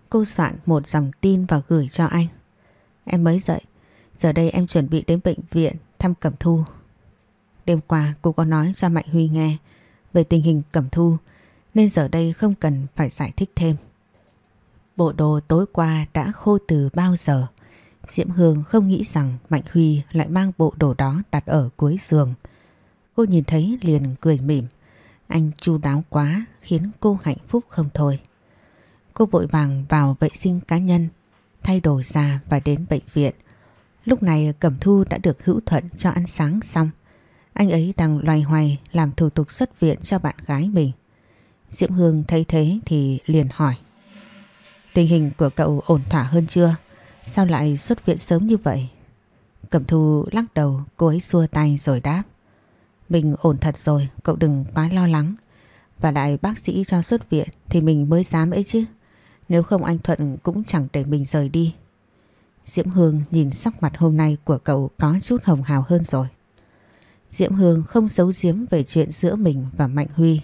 Cô soạn một dòng tin và gửi cho anh. Em mới dậy. Giờ đây em chuẩn bị đến bệnh viện thăm Cẩm Thu. Đêm qua cô có nói cho Mạnh Huy nghe về tình hình Cẩm Thu nên giờ đây không cần phải giải thích thêm. Bộ đồ tối qua đã khô từ bao giờ. Diễm Hương không nghĩ rằng Mạnh Huy lại mang bộ đồ đó đặt ở cuối giường. Cô nhìn thấy liền cười mỉm. Anh chu đáo quá khiến cô hạnh phúc không thôi. Cô vội vàng vào vệ sinh cá nhân, thay đồ ra và đến bệnh viện. Lúc này Cẩm Thu đã được hữu thuận cho ăn sáng xong. Anh ấy đang loay hoay làm thủ tục xuất viện cho bạn gái mình. Diễm Hương thấy thế thì liền hỏi. Tình hình của cậu ổn thỏa hơn chưa? Sao lại xuất viện sớm như vậy? Cẩm Thu lắc đầu, cô ấy xua tay rồi đáp. Mình ổn thật rồi, cậu đừng quá lo lắng. Và lại bác sĩ cho xuất viện thì mình mới dám ấy chứ. Nếu không anh Thuận cũng chẳng để mình rời đi. Diễm Hương nhìn sắc mặt hôm nay của cậu có chút hồng hào hơn rồi. Diễm Hương không giấu giếm về chuyện giữa mình và Mạnh Huy.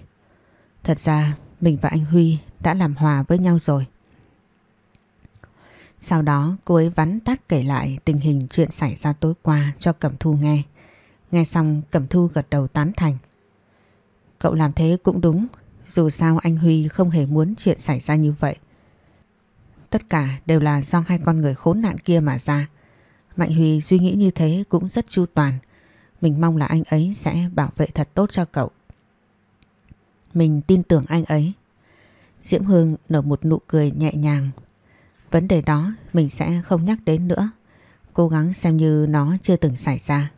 Thật ra mình và anh Huy đã làm hòa với nhau rồi. Sau đó cô ấy vắn tắt kể lại tình hình chuyện xảy ra tối qua cho Cẩm Thu nghe. Nghe xong Cẩm Thu gật đầu tán thành. Cậu làm thế cũng đúng, dù sao anh Huy không hề muốn chuyện xảy ra như vậy. Tất cả đều là do hai con người khốn nạn kia mà ra. Mạnh Huy suy nghĩ như thế cũng rất chu toàn. Mình mong là anh ấy sẽ bảo vệ thật tốt cho cậu. Mình tin tưởng anh ấy. Diễm Hương nở một nụ cười nhẹ nhàng. Vấn đề đó mình sẽ không nhắc đến nữa. Cố gắng xem như nó chưa từng xảy ra.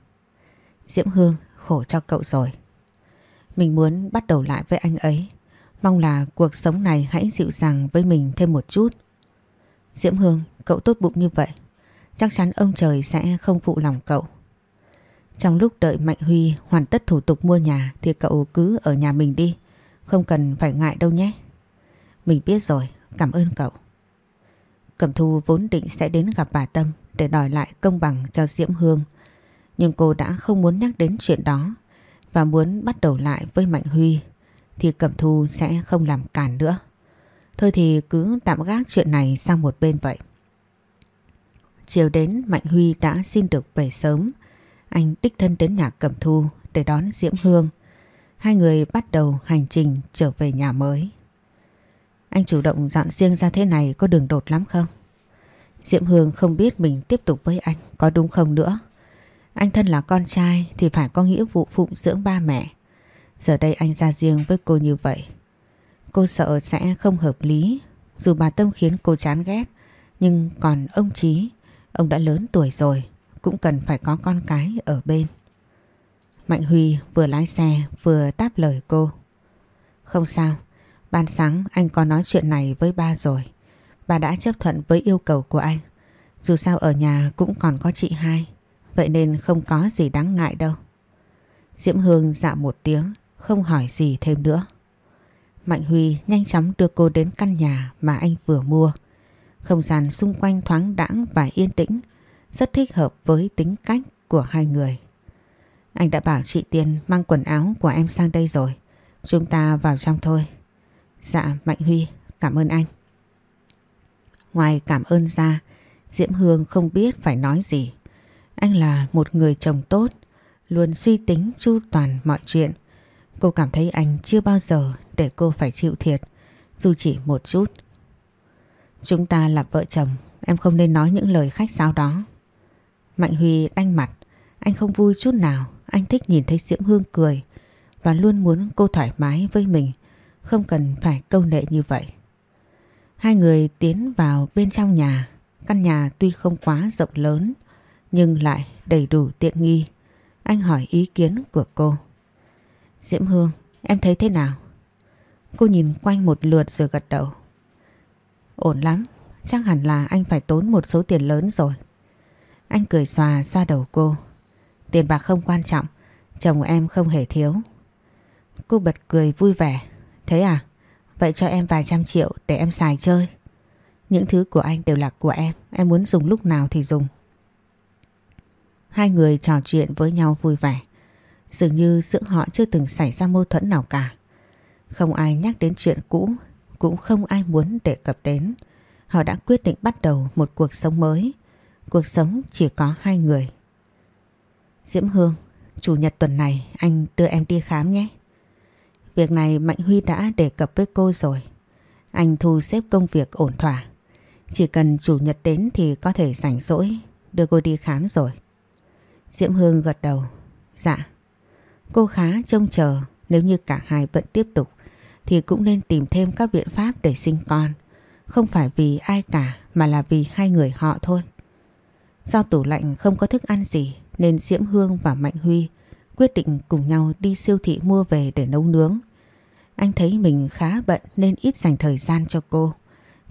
Diễm Hương khổ cho cậu rồi. Mình muốn bắt đầu lại với anh ấy. Mong là cuộc sống này hãy dịu dàng với mình thêm một chút. Diễm Hương, cậu tốt bụng như vậy. Chắc chắn ông trời sẽ không phụ lòng cậu. Trong lúc đợi Mạnh Huy hoàn tất thủ tục mua nhà thì cậu cứ ở nhà mình đi. Không cần phải ngại đâu nhé. Mình biết rồi, cảm ơn cậu. Cẩm Thu vốn định sẽ đến gặp bà Tâm để đòi lại công bằng cho Diễm Hương. Nhưng cô đã không muốn nhắc đến chuyện đó và muốn bắt đầu lại với Mạnh Huy thì Cẩm Thu sẽ không làm cản nữa. Thôi thì cứ tạm gác chuyện này sang một bên vậy. Chiều đến, Mạnh Huy đã xin được về sớm. Anh đích thân đến nhà Cẩm Thu để đón Diễm Hương. Hai người bắt đầu hành trình trở về nhà mới. Anh chủ động dọn riêng ra thế này có đường đột lắm không? Diễm Hương không biết mình tiếp tục với anh có đúng không nữa. Anh thân là con trai thì phải có nghĩa vụ phụng dưỡng ba mẹ. Giờ đây anh ra riêng với cô như vậy. Cô sợ sẽ không hợp lý. Dù bà Tâm khiến cô chán ghét. Nhưng còn ông trí ông đã lớn tuổi rồi. Cũng cần phải có con cái ở bên. Mạnh Huy vừa lái xe vừa đáp lời cô. Không sao, ban sáng anh có nói chuyện này với ba rồi. Bà đã chấp thuận với yêu cầu của anh. Dù sao ở nhà cũng còn có chị hai. Vậy nên không có gì đáng ngại đâu. Diễm Hương dạ một tiếng, không hỏi gì thêm nữa. Mạnh Huy nhanh chóng đưa cô đến căn nhà mà anh vừa mua. Không gian xung quanh thoáng đãng và yên tĩnh, rất thích hợp với tính cách của hai người. Anh đã bảo chị Tiên mang quần áo của em sang đây rồi. Chúng ta vào trong thôi. Dạ Mạnh Huy, cảm ơn anh. Ngoài cảm ơn ra, Diễm Hương không biết phải nói gì. Anh là một người chồng tốt, luôn suy tính chu toàn mọi chuyện. Cô cảm thấy anh chưa bao giờ để cô phải chịu thiệt dù chỉ một chút. Chúng ta là vợ chồng, em không nên nói những lời khách sáo đó. Mạnh Huy đanh mặt, anh không vui chút nào, anh thích nhìn thấy Diễm Hương cười và luôn muốn cô thoải mái với mình, không cần phải câu nệ như vậy. Hai người tiến vào bên trong nhà, căn nhà tuy không quá rộng lớn nhưng lại đầy đủ tiện nghi. Anh hỏi ý kiến của cô. Diễm Hương, em thấy thế nào? Cô nhìn quanh một lượt rồi gật đầu. Ổn lắm, chắc hẳn là anh phải tốn một số tiền lớn rồi. Anh cười xòa xoa đầu cô. Tiền bạc không quan trọng, chồng em không hề thiếu. Cô bật cười vui vẻ. Thế à? Vậy cho em vài trăm triệu để em xài chơi. Những thứ của anh đều là của em, em muốn dùng lúc nào thì dùng. Hai người trò chuyện với nhau vui vẻ. Dường như giữa họ chưa từng xảy ra mâu thuẫn nào cả. Không ai nhắc đến chuyện cũ, cũng không ai muốn đề cập đến. Họ đã quyết định bắt đầu một cuộc sống mới. Cuộc sống chỉ có hai người. Diễm Hương, chủ nhật tuần này anh đưa em đi khám nhé. Việc này Mạnh Huy đã đề cập với cô rồi. Anh thu xếp công việc ổn thỏa. Chỉ cần chủ nhật đến thì có thể rảnh rỗi đưa cô đi khám rồi. Diễm Hương gật đầu. Dạ. Cô khá trông chờ, nếu như cả hai vẫn tiếp tục, thì cũng nên tìm thêm các biện pháp để sinh con. Không phải vì ai cả, mà là vì hai người họ thôi. Do tủ lạnh không có thức ăn gì, nên Diễm Hương và Mạnh Huy quyết định cùng nhau đi siêu thị mua về để nấu nướng. Anh thấy mình khá bận nên ít dành thời gian cho cô.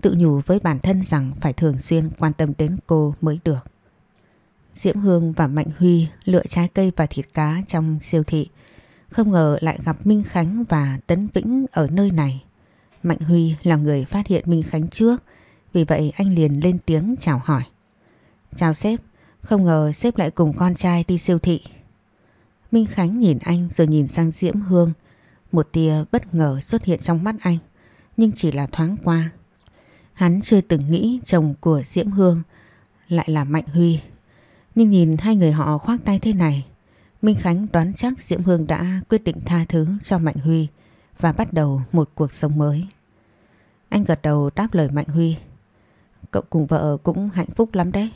Tự nhủ với bản thân rằng phải thường xuyên quan tâm đến cô mới được. Diễm Hương và Mạnh Huy lựa trái cây và thịt cá trong siêu thị. Không ngờ lại gặp Minh Khánh và Tấn Vĩnh ở nơi này. Mạnh Huy là người phát hiện Minh Khánh trước, vì vậy anh liền lên tiếng chào hỏi. Chào sếp, không ngờ sếp lại cùng con trai đi siêu thị. Minh Khánh nhìn anh rồi nhìn sang Diễm Hương. Một tia bất ngờ xuất hiện trong mắt anh, nhưng chỉ là thoáng qua. Hắn chưa từng nghĩ chồng của Diễm Hương lại là Mạnh Huy. Nhưng nhìn hai người họ khoác tay thế này, Minh Khánh đoán chắc Diễm Hương đã quyết định tha thứ cho Mạnh Huy và bắt đầu một cuộc sống mới. Anh gật đầu đáp lời Mạnh Huy. Cậu cùng vợ cũng hạnh phúc lắm đấy.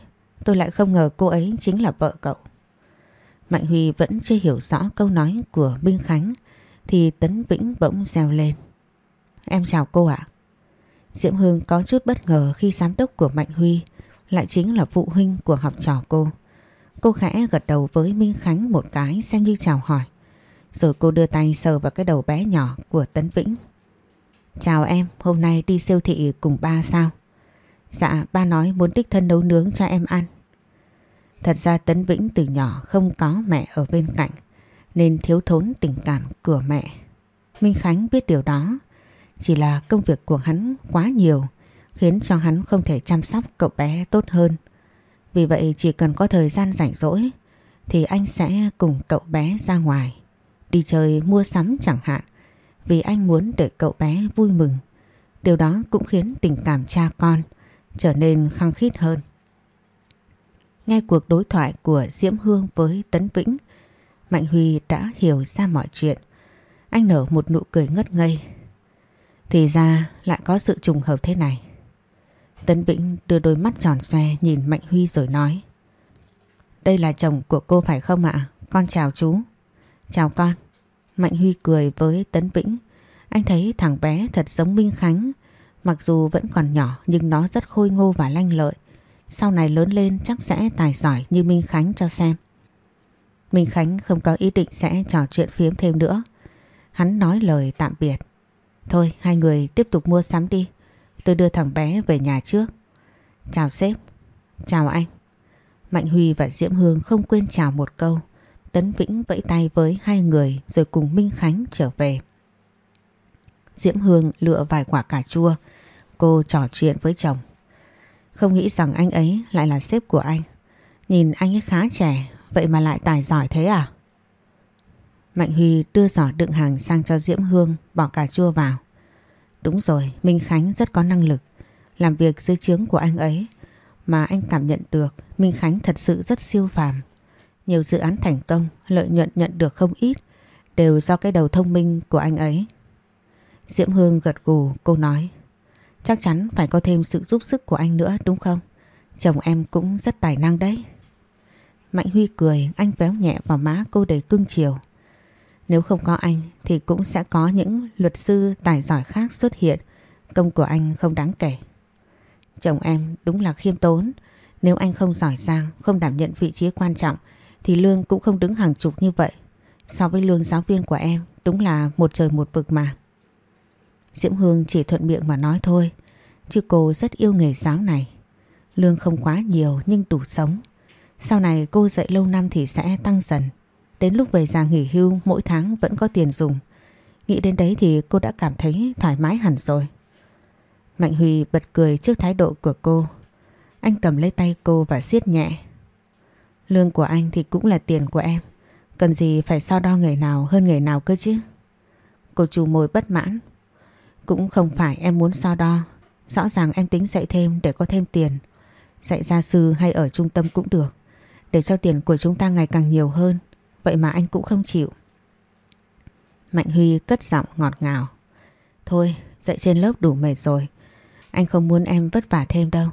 Tôi lại không ngờ cô ấy chính là vợ cậu. Mạnh Huy vẫn chưa hiểu rõ câu nói của Minh Khánh thì Tấn Vĩnh bỗng reo lên. Em chào cô ạ. Diễm Hương có chút bất ngờ khi giám đốc của Mạnh Huy lại chính là phụ huynh của học trò cô. Cô Cô khẽ gật đầu với Minh Khánh một cái xem như chào hỏi. Rồi cô đưa tay sờ vào cái đầu bé nhỏ của Tấn Vĩnh. Chào em, hôm nay đi siêu thị cùng ba sao? Dạ, ba nói muốn đích thân nấu nướng cho em ăn. Thật ra Tấn Vĩnh từ nhỏ không có mẹ ở bên cạnh nên thiếu thốn tình cảm của mẹ. Minh Khánh biết điều đó, chỉ là công việc của hắn quá nhiều khiến cho hắn không thể chăm sóc cậu bé tốt hơn. Vì vậy chỉ cần có thời gian rảnh rỗi thì anh sẽ cùng cậu bé ra ngoài, đi chơi mua sắm chẳng hạn, vì anh muốn để cậu bé vui mừng. Điều đó cũng khiến tình cảm cha con trở nên khăng khít hơn. Nghe cuộc đối thoại của Diễm Hương với Tấn Vĩnh, Mạnh Huy đã hiểu ra mọi chuyện. Anh nở một nụ cười ngất ngây. Thì ra lại có sự trùng hợp thế này. Tấn Vĩnh đưa đôi mắt tròn xoe nhìn Mạnh Huy rồi nói. Đây là chồng của cô phải không ạ? Con chào chú. Chào con. Mạnh Huy cười với Tấn Vĩnh. Anh thấy thằng bé thật giống Minh Khánh. Mặc dù vẫn còn nhỏ, nhưng nó rất khôi ngô và lanh lợi. Sau này lớn lên chắc sẽ tài giỏi như Minh Khánh cho xem. Minh Khánh không có ý định sẽ trò chuyện phiếm thêm nữa. Hắn nói lời tạm biệt. Thôi, hai người tiếp tục mua sắm đi. Tôi đưa thằng bé về nhà trước. Chào sếp. Chào anh. Mạnh Huy và Diễm Hương không quên chào một câu. Tấn Vĩnh vẫy tay với hai người rồi cùng Minh Khánh trở về. Diễm Hương lựa vài quả cà chua. Cô trò chuyện với chồng. Không nghĩ rằng anh ấy lại là sếp của anh. Nhìn anh ấy khá trẻ, vậy mà lại tài giỏi thế à? Mạnh Huy đưa giỏ đựng hàng sang cho Diễm Hương bỏ cà chua vào. Đúng rồi, Minh Khánh rất có năng lực. Làm việc dưới trướng của anh ấy mà anh cảm nhận được Minh Khánh thật sự rất siêu phàm. Nhiều dự án thành công, lợi nhuận nhận được không ít đều do cái đầu thông minh của anh ấy. Diễm Hương gật gù cô nói Chắc chắn phải có thêm sự giúp sức của anh nữa đúng không? Chồng em cũng rất tài năng đấy. Mạnh Huy cười, anh véo nhẹ vào má cô đầy cưng chiều. Nếu không có anh thì cũng sẽ có những luật sư tài giỏi khác xuất hiện. Công của anh không đáng kể. Chồng em đúng là khiêm tốn. Nếu anh không giỏi giang, không đảm nhận vị trí quan trọng thì lương cũng không đứng hàng chục như vậy. So với lương giáo viên của em đúng là một trời một vực mà. Diễm Hương chỉ thuận miệng mà nói thôi. Chứ cô rất yêu nghề giáo này. Lương không quá nhiều nhưng đủ sống. Sau này cô dạy lâu năm thì sẽ tăng dần. Đến lúc về già nghỉ hưu, mỗi tháng vẫn có tiền dùng. Nghĩ đến đấy thì cô đã cảm thấy thoải mái hẳn rồi. Mạnh Huy bật cười trước thái độ của cô. Anh cầm lấy tay cô và siết nhẹ. Lương của anh thì cũng là tiền của em. Cần gì phải so đo người nào hơn người nào cơ chứ? Cô chủ môi bất mãn. Cũng không phải em muốn so đo. Rõ ràng em tính dạy thêm để có thêm tiền. Dạy gia sư hay ở trung tâm cũng được. Để cho tiền của chúng ta ngày càng nhiều hơn. Vậy mà anh cũng không chịu. Mạnh Huy cất giọng ngọt ngào. Thôi, dạy trên lớp đủ mệt rồi. Anh không muốn em vất vả thêm đâu.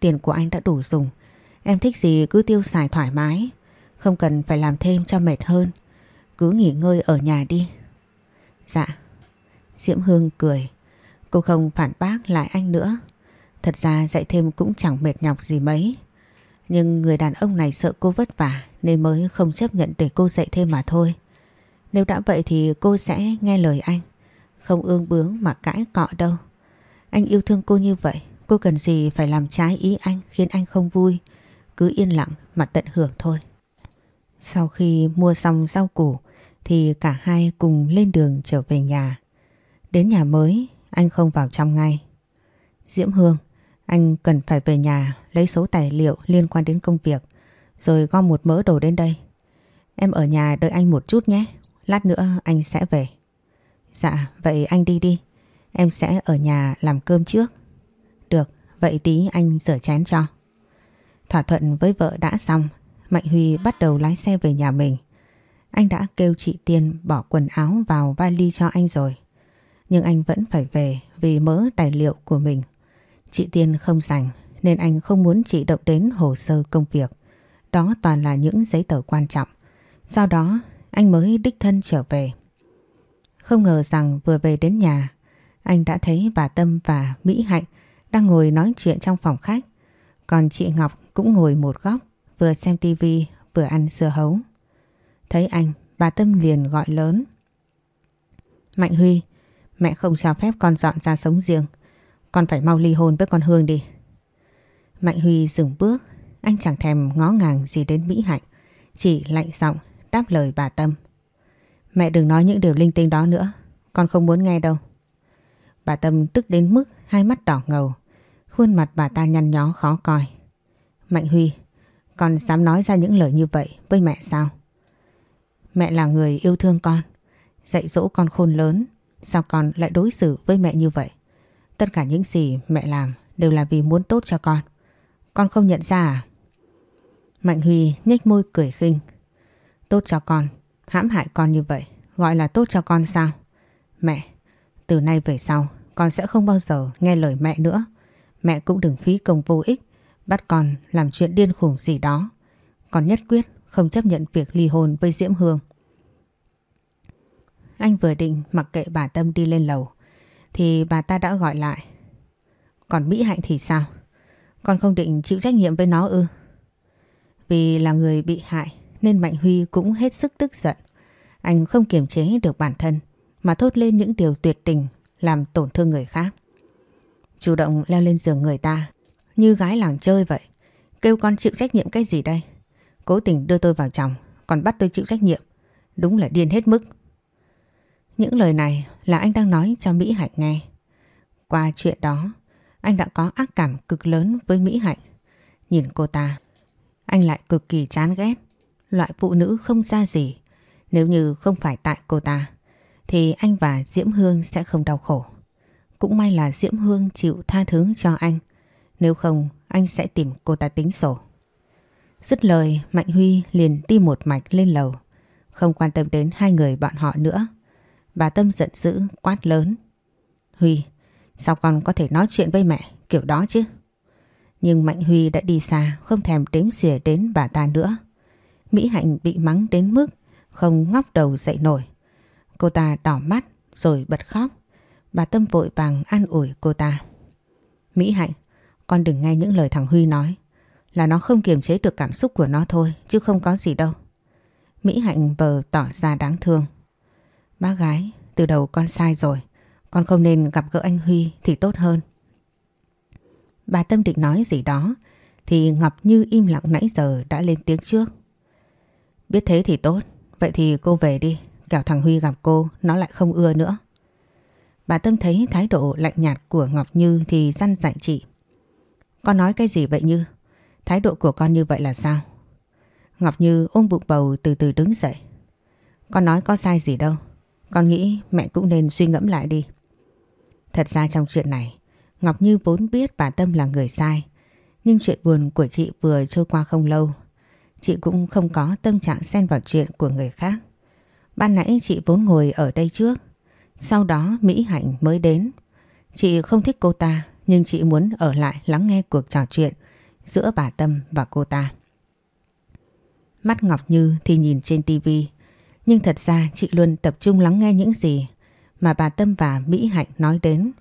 Tiền của anh đã đủ dùng. Em thích gì cứ tiêu xài thoải mái. Không cần phải làm thêm cho mệt hơn. Cứ nghỉ ngơi ở nhà đi. Dạ. Diễm Hương cười. Cô không phản bác lại anh nữa. Thật ra dạy thêm cũng chẳng mệt nhọc gì mấy. Nhưng người đàn ông này sợ cô vất vả nên mới không chấp nhận để cô dạy thêm mà thôi. Nếu đã vậy thì cô sẽ nghe lời anh. Không ương bướng mà cãi cọ đâu. Anh yêu thương cô như vậy. Cô cần gì phải làm trái ý anh khiến anh không vui. Cứ yên lặng mà tận hưởng thôi. Sau khi mua xong rau củ thì cả hai cùng lên đường trở về nhà. Đến nhà mới anh không vào trong ngay. Diễm Hương, anh cần phải về nhà lấy số tài liệu liên quan đến công việc rồi gom một mớ đồ đến đây. Em ở nhà đợi anh một chút nhé. Lát nữa anh sẽ về. Dạ, vậy anh đi đi. Em sẽ ở nhà làm cơm trước. Được, vậy tí anh rửa chén cho. Thỏa thuận với vợ đã xong, Mạnh Huy bắt đầu lái xe về nhà mình. Anh đã kêu chị Tiên bỏ quần áo vào vali cho anh rồi. Nhưng anh vẫn phải về vì mớ tài liệu của mình. Chị Tiên không rảnh nên anh không muốn chị động đến hồ sơ công việc. Đó toàn là những giấy tờ quan trọng. Sau đó anh mới đích thân trở về. Không ngờ rằng vừa về đến nhà, anh đã thấy bà Tâm và Mỹ Hạnh đang ngồi nói chuyện trong phòng khách. Còn chị Ngọc cũng ngồi một góc, vừa xem tivi vừa ăn dưa hấu. Thấy anh, bà Tâm liền gọi lớn. Mạnh Huy, Mẹ không cho phép con dọn ra sống riêng. Con phải mau ly hôn với con Hương đi. Mạnh Huy dừng bước. Anh chẳng thèm ngó ngàng gì đến Mỹ Hạnh. Chỉ lạnh giọng đáp lời bà Tâm. Mẹ đừng nói những điều linh tinh đó nữa. Con không muốn nghe đâu. Bà Tâm tức đến mức hai mắt đỏ ngầu. Khuôn mặt bà ta nhăn nhó khó coi. Mạnh Huy, con dám nói ra những lời như vậy với mẹ sao? Mẹ là người yêu thương con, dạy dỗ con khôn lớn, Sao con lại đối xử với mẹ như vậy? Tất cả những gì mẹ làm đều là vì muốn tốt cho con. Con không nhận ra à? Mạnh Huy nhếch môi cười khinh. Tốt cho con, hãm hại con như vậy, gọi là tốt cho con sao? Mẹ, từ nay về sau, con sẽ không bao giờ nghe lời mẹ nữa. Mẹ cũng đừng phí công vô ích, bắt con làm chuyện điên khủng gì đó. Con nhất quyết không chấp nhận việc ly hôn với Diễm Hương. Anh vừa định mặc kệ bà Tâm đi lên lầu thì bà ta đã gọi lại. Còn Mỹ Hạnh thì sao? Con không định chịu trách nhiệm với nó ư? Vì là người bị hại, Nên Mạnh Huy cũng hết sức tức giận. Anh không kiềm chế được bản thân, Mà thốt lên những điều tuyệt tình, Làm tổn thương người khác. Chủ động leo lên giường người ta, Như gái làng chơi vậy. Kêu con chịu trách nhiệm cái gì đây? Cố tình đưa tôi vào chồng, Còn bắt tôi chịu trách nhiệm. Đúng là điên hết mức những lời này là anh đang nói cho Mỹ Hạnh nghe. Qua chuyện đó, anh đã có ác cảm cực lớn với Mỹ Hạnh. Nhìn cô ta, anh lại cực kỳ chán ghét. Loại phụ nữ không ra gì. Nếu như không phải tại cô ta, thì anh và Diễm Hương sẽ không đau khổ. Cũng may là Diễm Hương chịu tha thứ cho anh. Nếu không, anh sẽ tìm cô ta tính sổ. Dứt lời, Mạnh Huy liền đi một mạch lên lầu. Không quan tâm đến hai người bọn họ nữa. Bà Tâm giận dữ quát lớn. Huy, sao con có thể nói chuyện với mẹ kiểu đó chứ? Nhưng Mạnh Huy đã đi xa không thèm đếm xỉa đến bà ta nữa. Mỹ Hạnh bị mắng đến mức không ngóc đầu dậy nổi. Cô ta đỏ mắt rồi bật khóc. Bà Tâm vội vàng an ủi cô ta. Mỹ Hạnh, con đừng nghe những lời thằng Huy nói. Là nó không kiềm chế được cảm xúc của nó thôi chứ không có gì đâu. Mỹ Hạnh vờ tỏ ra đáng thương. Bác gái, từ đầu con sai rồi. Con không nên gặp gỡ anh Huy thì tốt hơn. Bà Tâm định nói gì đó thì Ngọc Như im lặng nãy giờ đã lên tiếng trước. Biết thế thì tốt, vậy thì cô về đi, kẻo thằng Huy gặp cô nó lại không ưa nữa. Bà Tâm thấy thái độ lạnh nhạt của Ngọc Như thì răn dạy chị. Con nói cái gì vậy Như? Thái độ của con như vậy là sao? Ngọc Như ôm bụng bầu từ từ đứng dậy. Con nói có sai gì đâu. Con nghĩ mẹ cũng nên suy ngẫm lại đi. Thật ra trong chuyện này, Ngọc Như vốn biết bà Tâm là người sai. Nhưng chuyện buồn của chị vừa trôi qua không lâu. Chị cũng không có tâm trạng xen vào chuyện của người khác. Ban nãy chị vốn ngồi ở đây trước. Sau đó Mỹ Hạnh mới đến. Chị không thích cô ta nhưng chị muốn ở lại lắng nghe cuộc trò chuyện giữa bà Tâm và cô ta. Mắt Ngọc Như thì nhìn trên tivi nhưng thật ra chị luôn tập trung lắng nghe những gì mà bà Tâm và Mỹ Hạnh nói đến.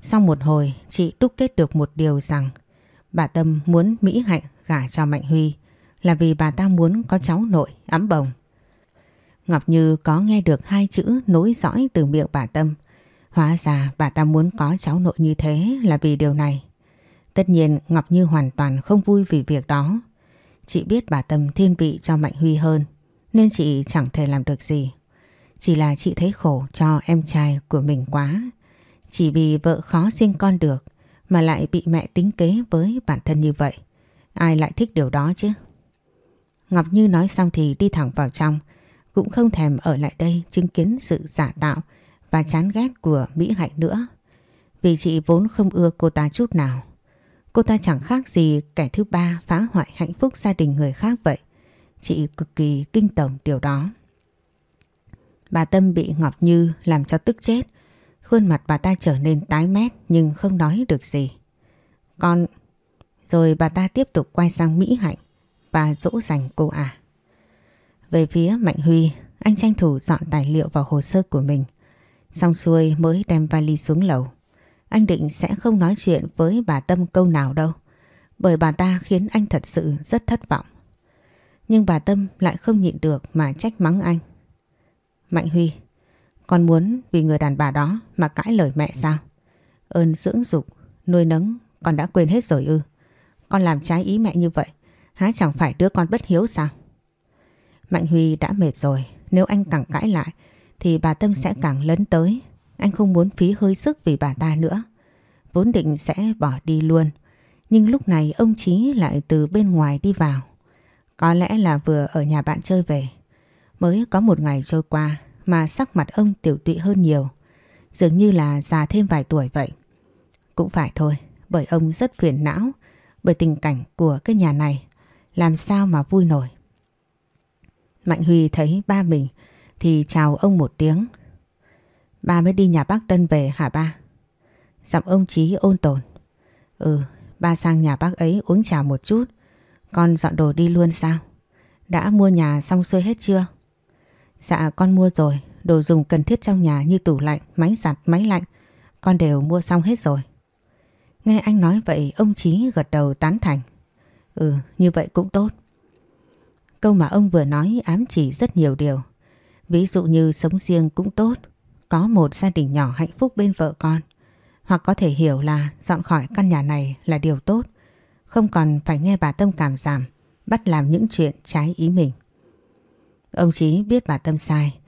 Sau một hồi, chị đúc kết được một điều rằng bà Tâm muốn Mỹ Hạnh gả cho Mạnh Huy là vì bà ta muốn có cháu nội ấm bồng. Ngọc Như có nghe được hai chữ nối dõi từ miệng bà Tâm. Hóa ra bà ta muốn có cháu nội như thế là vì điều này. Tất nhiên, Ngọc Như hoàn toàn không vui vì việc đó. Chị biết bà Tâm thiên vị cho Mạnh Huy hơn nên chị chẳng thể làm được gì. Chỉ là chị thấy khổ cho em trai của mình quá. Chỉ vì vợ khó sinh con được mà lại bị mẹ tính kế với bản thân như vậy. Ai lại thích điều đó chứ? Ngọc Như nói xong thì đi thẳng vào trong, cũng không thèm ở lại đây chứng kiến sự giả tạo và chán ghét của Mỹ Hạnh nữa. Vì chị vốn không ưa cô ta chút nào. Cô ta chẳng khác gì kẻ thứ ba phá hoại hạnh phúc gia đình người khác vậy. Chị cực kỳ kinh tởm điều đó. Bà Tâm bị Ngọc Như làm cho tức chết. Khuôn mặt bà ta trở nên tái mét nhưng không nói được gì. Con... Rồi bà ta tiếp tục quay sang Mỹ Hạnh và dỗ dành cô à. Về phía Mạnh Huy, anh tranh thủ dọn tài liệu vào hồ sơ của mình. Xong xuôi mới đem vali xuống lầu. Anh định sẽ không nói chuyện với bà Tâm câu nào đâu. Bởi bà ta khiến anh thật sự rất thất vọng. Nhưng bà Tâm lại không nhịn được mà trách mắng anh. Mạnh Huy, con muốn vì người đàn bà đó mà cãi lời mẹ sao? Ơn dưỡng dục, nuôi nấng, con đã quên hết rồi ư. Con làm trái ý mẹ như vậy, há chẳng phải đứa con bất hiếu sao? Mạnh Huy đã mệt rồi, nếu anh càng cãi lại thì bà Tâm sẽ càng lấn tới. Anh không muốn phí hơi sức vì bà ta nữa. Vốn định sẽ bỏ đi luôn. Nhưng lúc này ông Chí lại từ bên ngoài đi vào. Có lẽ là vừa ở nhà bạn chơi về. Mới có một ngày trôi qua mà sắc mặt ông tiểu tụy hơn nhiều. Dường như là già thêm vài tuổi vậy. Cũng phải thôi, bởi ông rất phiền não bởi tình cảnh của cái nhà này. Làm sao mà vui nổi. Mạnh Huy thấy ba mình thì chào ông một tiếng. Ba mới đi nhà bác Tân về hả ba? Giọng ông Chí ôn tồn. Ừ, ba sang nhà bác ấy uống trà một chút. Con dọn đồ đi luôn sao? Đã mua nhà xong xuôi hết chưa? Dạ con mua rồi, đồ dùng cần thiết trong nhà như tủ lạnh, máy giặt, máy lạnh. Con đều mua xong hết rồi. Nghe anh nói vậy ông Chí gật đầu tán thành. Ừ, như vậy cũng tốt. Câu mà ông vừa nói ám chỉ rất nhiều điều. Ví dụ như sống riêng cũng tốt, có một gia đình nhỏ hạnh phúc bên vợ con. Hoặc có thể hiểu là dọn khỏi căn nhà này là điều tốt, không còn phải nghe bà Tâm cảm giảm, bắt làm những chuyện trái ý mình. Ông Chí biết bà Tâm sai,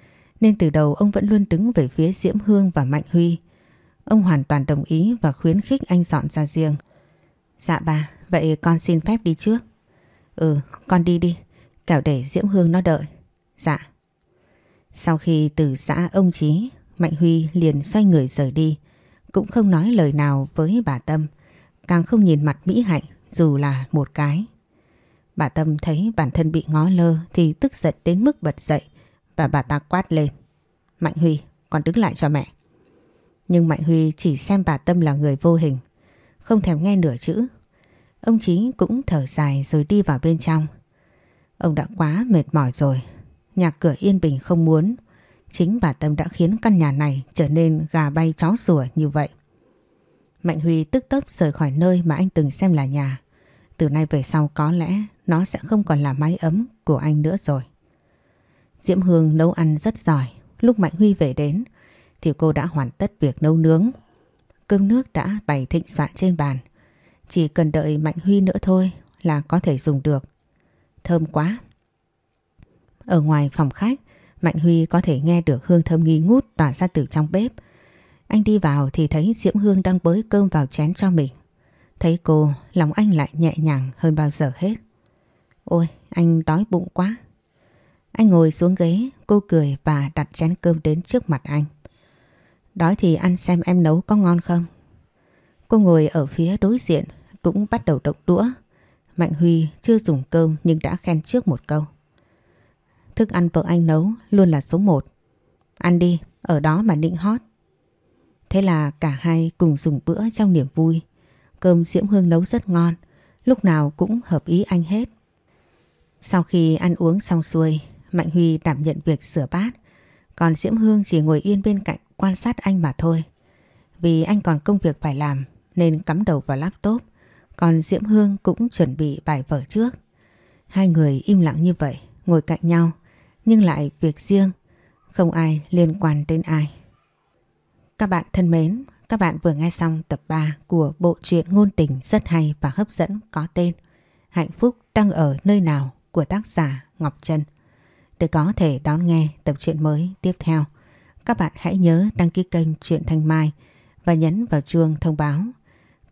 nên từ đầu ông vẫn luôn đứng về phía Diễm Hương và Mạnh Huy. Ông hoàn toàn đồng ý và khuyến khích anh dọn ra riêng. Dạ bà, vậy con xin phép đi trước. Ừ, con đi đi, kẻo để Diễm Hương nó đợi. Dạ. Sau khi từ xã ông Chí, Mạnh Huy liền xoay người rời đi, cũng không nói lời nào với bà Tâm, càng không nhìn mặt Mỹ Hạnh dù là một cái. Bà Tâm thấy bản thân bị ngó lơ thì tức giận đến mức bật dậy và bà ta quát lên. Mạnh Huy, con đứng lại cho mẹ. Nhưng Mạnh Huy chỉ xem bà Tâm là người vô hình, không thèm nghe nửa chữ. Ông Chí cũng thở dài rồi đi vào bên trong. Ông đã quá mệt mỏi rồi, nhà cửa yên bình không muốn. Chính bà Tâm đã khiến căn nhà này trở nên gà bay chó sủa như vậy. Mạnh Huy tức tốc rời khỏi nơi mà anh từng xem là nhà. Từ nay về sau có lẽ nó sẽ không còn là mái ấm của anh nữa rồi. Diễm Hương nấu ăn rất giỏi. Lúc Mạnh Huy về đến thì cô đã hoàn tất việc nấu nướng. Cơm nước đã bày thịnh soạn trên bàn. Chỉ cần đợi Mạnh Huy nữa thôi là có thể dùng được. Thơm quá. Ở ngoài phòng khách, Mạnh Huy có thể nghe được hương thơm nghi ngút tỏa ra từ trong bếp. Anh đi vào thì thấy Diễm Hương đang bới cơm vào chén cho mình. Thấy cô, lòng anh lại nhẹ nhàng hơn bao giờ hết. Ôi, anh đói bụng quá. Anh ngồi xuống ghế, cô cười và đặt chén cơm đến trước mặt anh. Đói thì ăn xem em nấu có ngon không? Cô ngồi ở phía đối diện cũng bắt đầu động đũa. Mạnh Huy chưa dùng cơm nhưng đã khen trước một câu. Thức ăn vợ anh nấu luôn là số một. Ăn đi, ở đó mà nịnh hót. Thế là cả hai cùng dùng bữa trong niềm vui. Cơm Diễm Hương nấu rất ngon, lúc nào cũng hợp ý anh hết. Sau khi ăn uống xong xuôi, Mạnh Huy đảm nhận việc sửa bát, còn Diễm Hương chỉ ngồi yên bên cạnh quan sát anh mà thôi. Vì anh còn công việc phải làm nên cắm đầu vào laptop, còn Diễm Hương cũng chuẩn bị bài vở trước. Hai người im lặng như vậy, ngồi cạnh nhau, nhưng lại việc riêng, không ai liên quan đến ai. Các bạn thân mến, các bạn vừa nghe xong tập 3 của bộ truyện ngôn tình rất hay và hấp dẫn có tên Hạnh phúc đang ở nơi nào của tác giả Ngọc Trân. Để có thể đón nghe tập truyện mới tiếp theo, các bạn hãy nhớ đăng ký kênh Truyện Thanh Mai và nhấn vào chuông thông báo,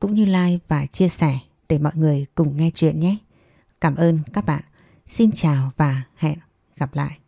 cũng như like và chia sẻ để mọi người cùng nghe chuyện nhé. Cảm ơn các bạn. Xin chào và hẹn gặp lại.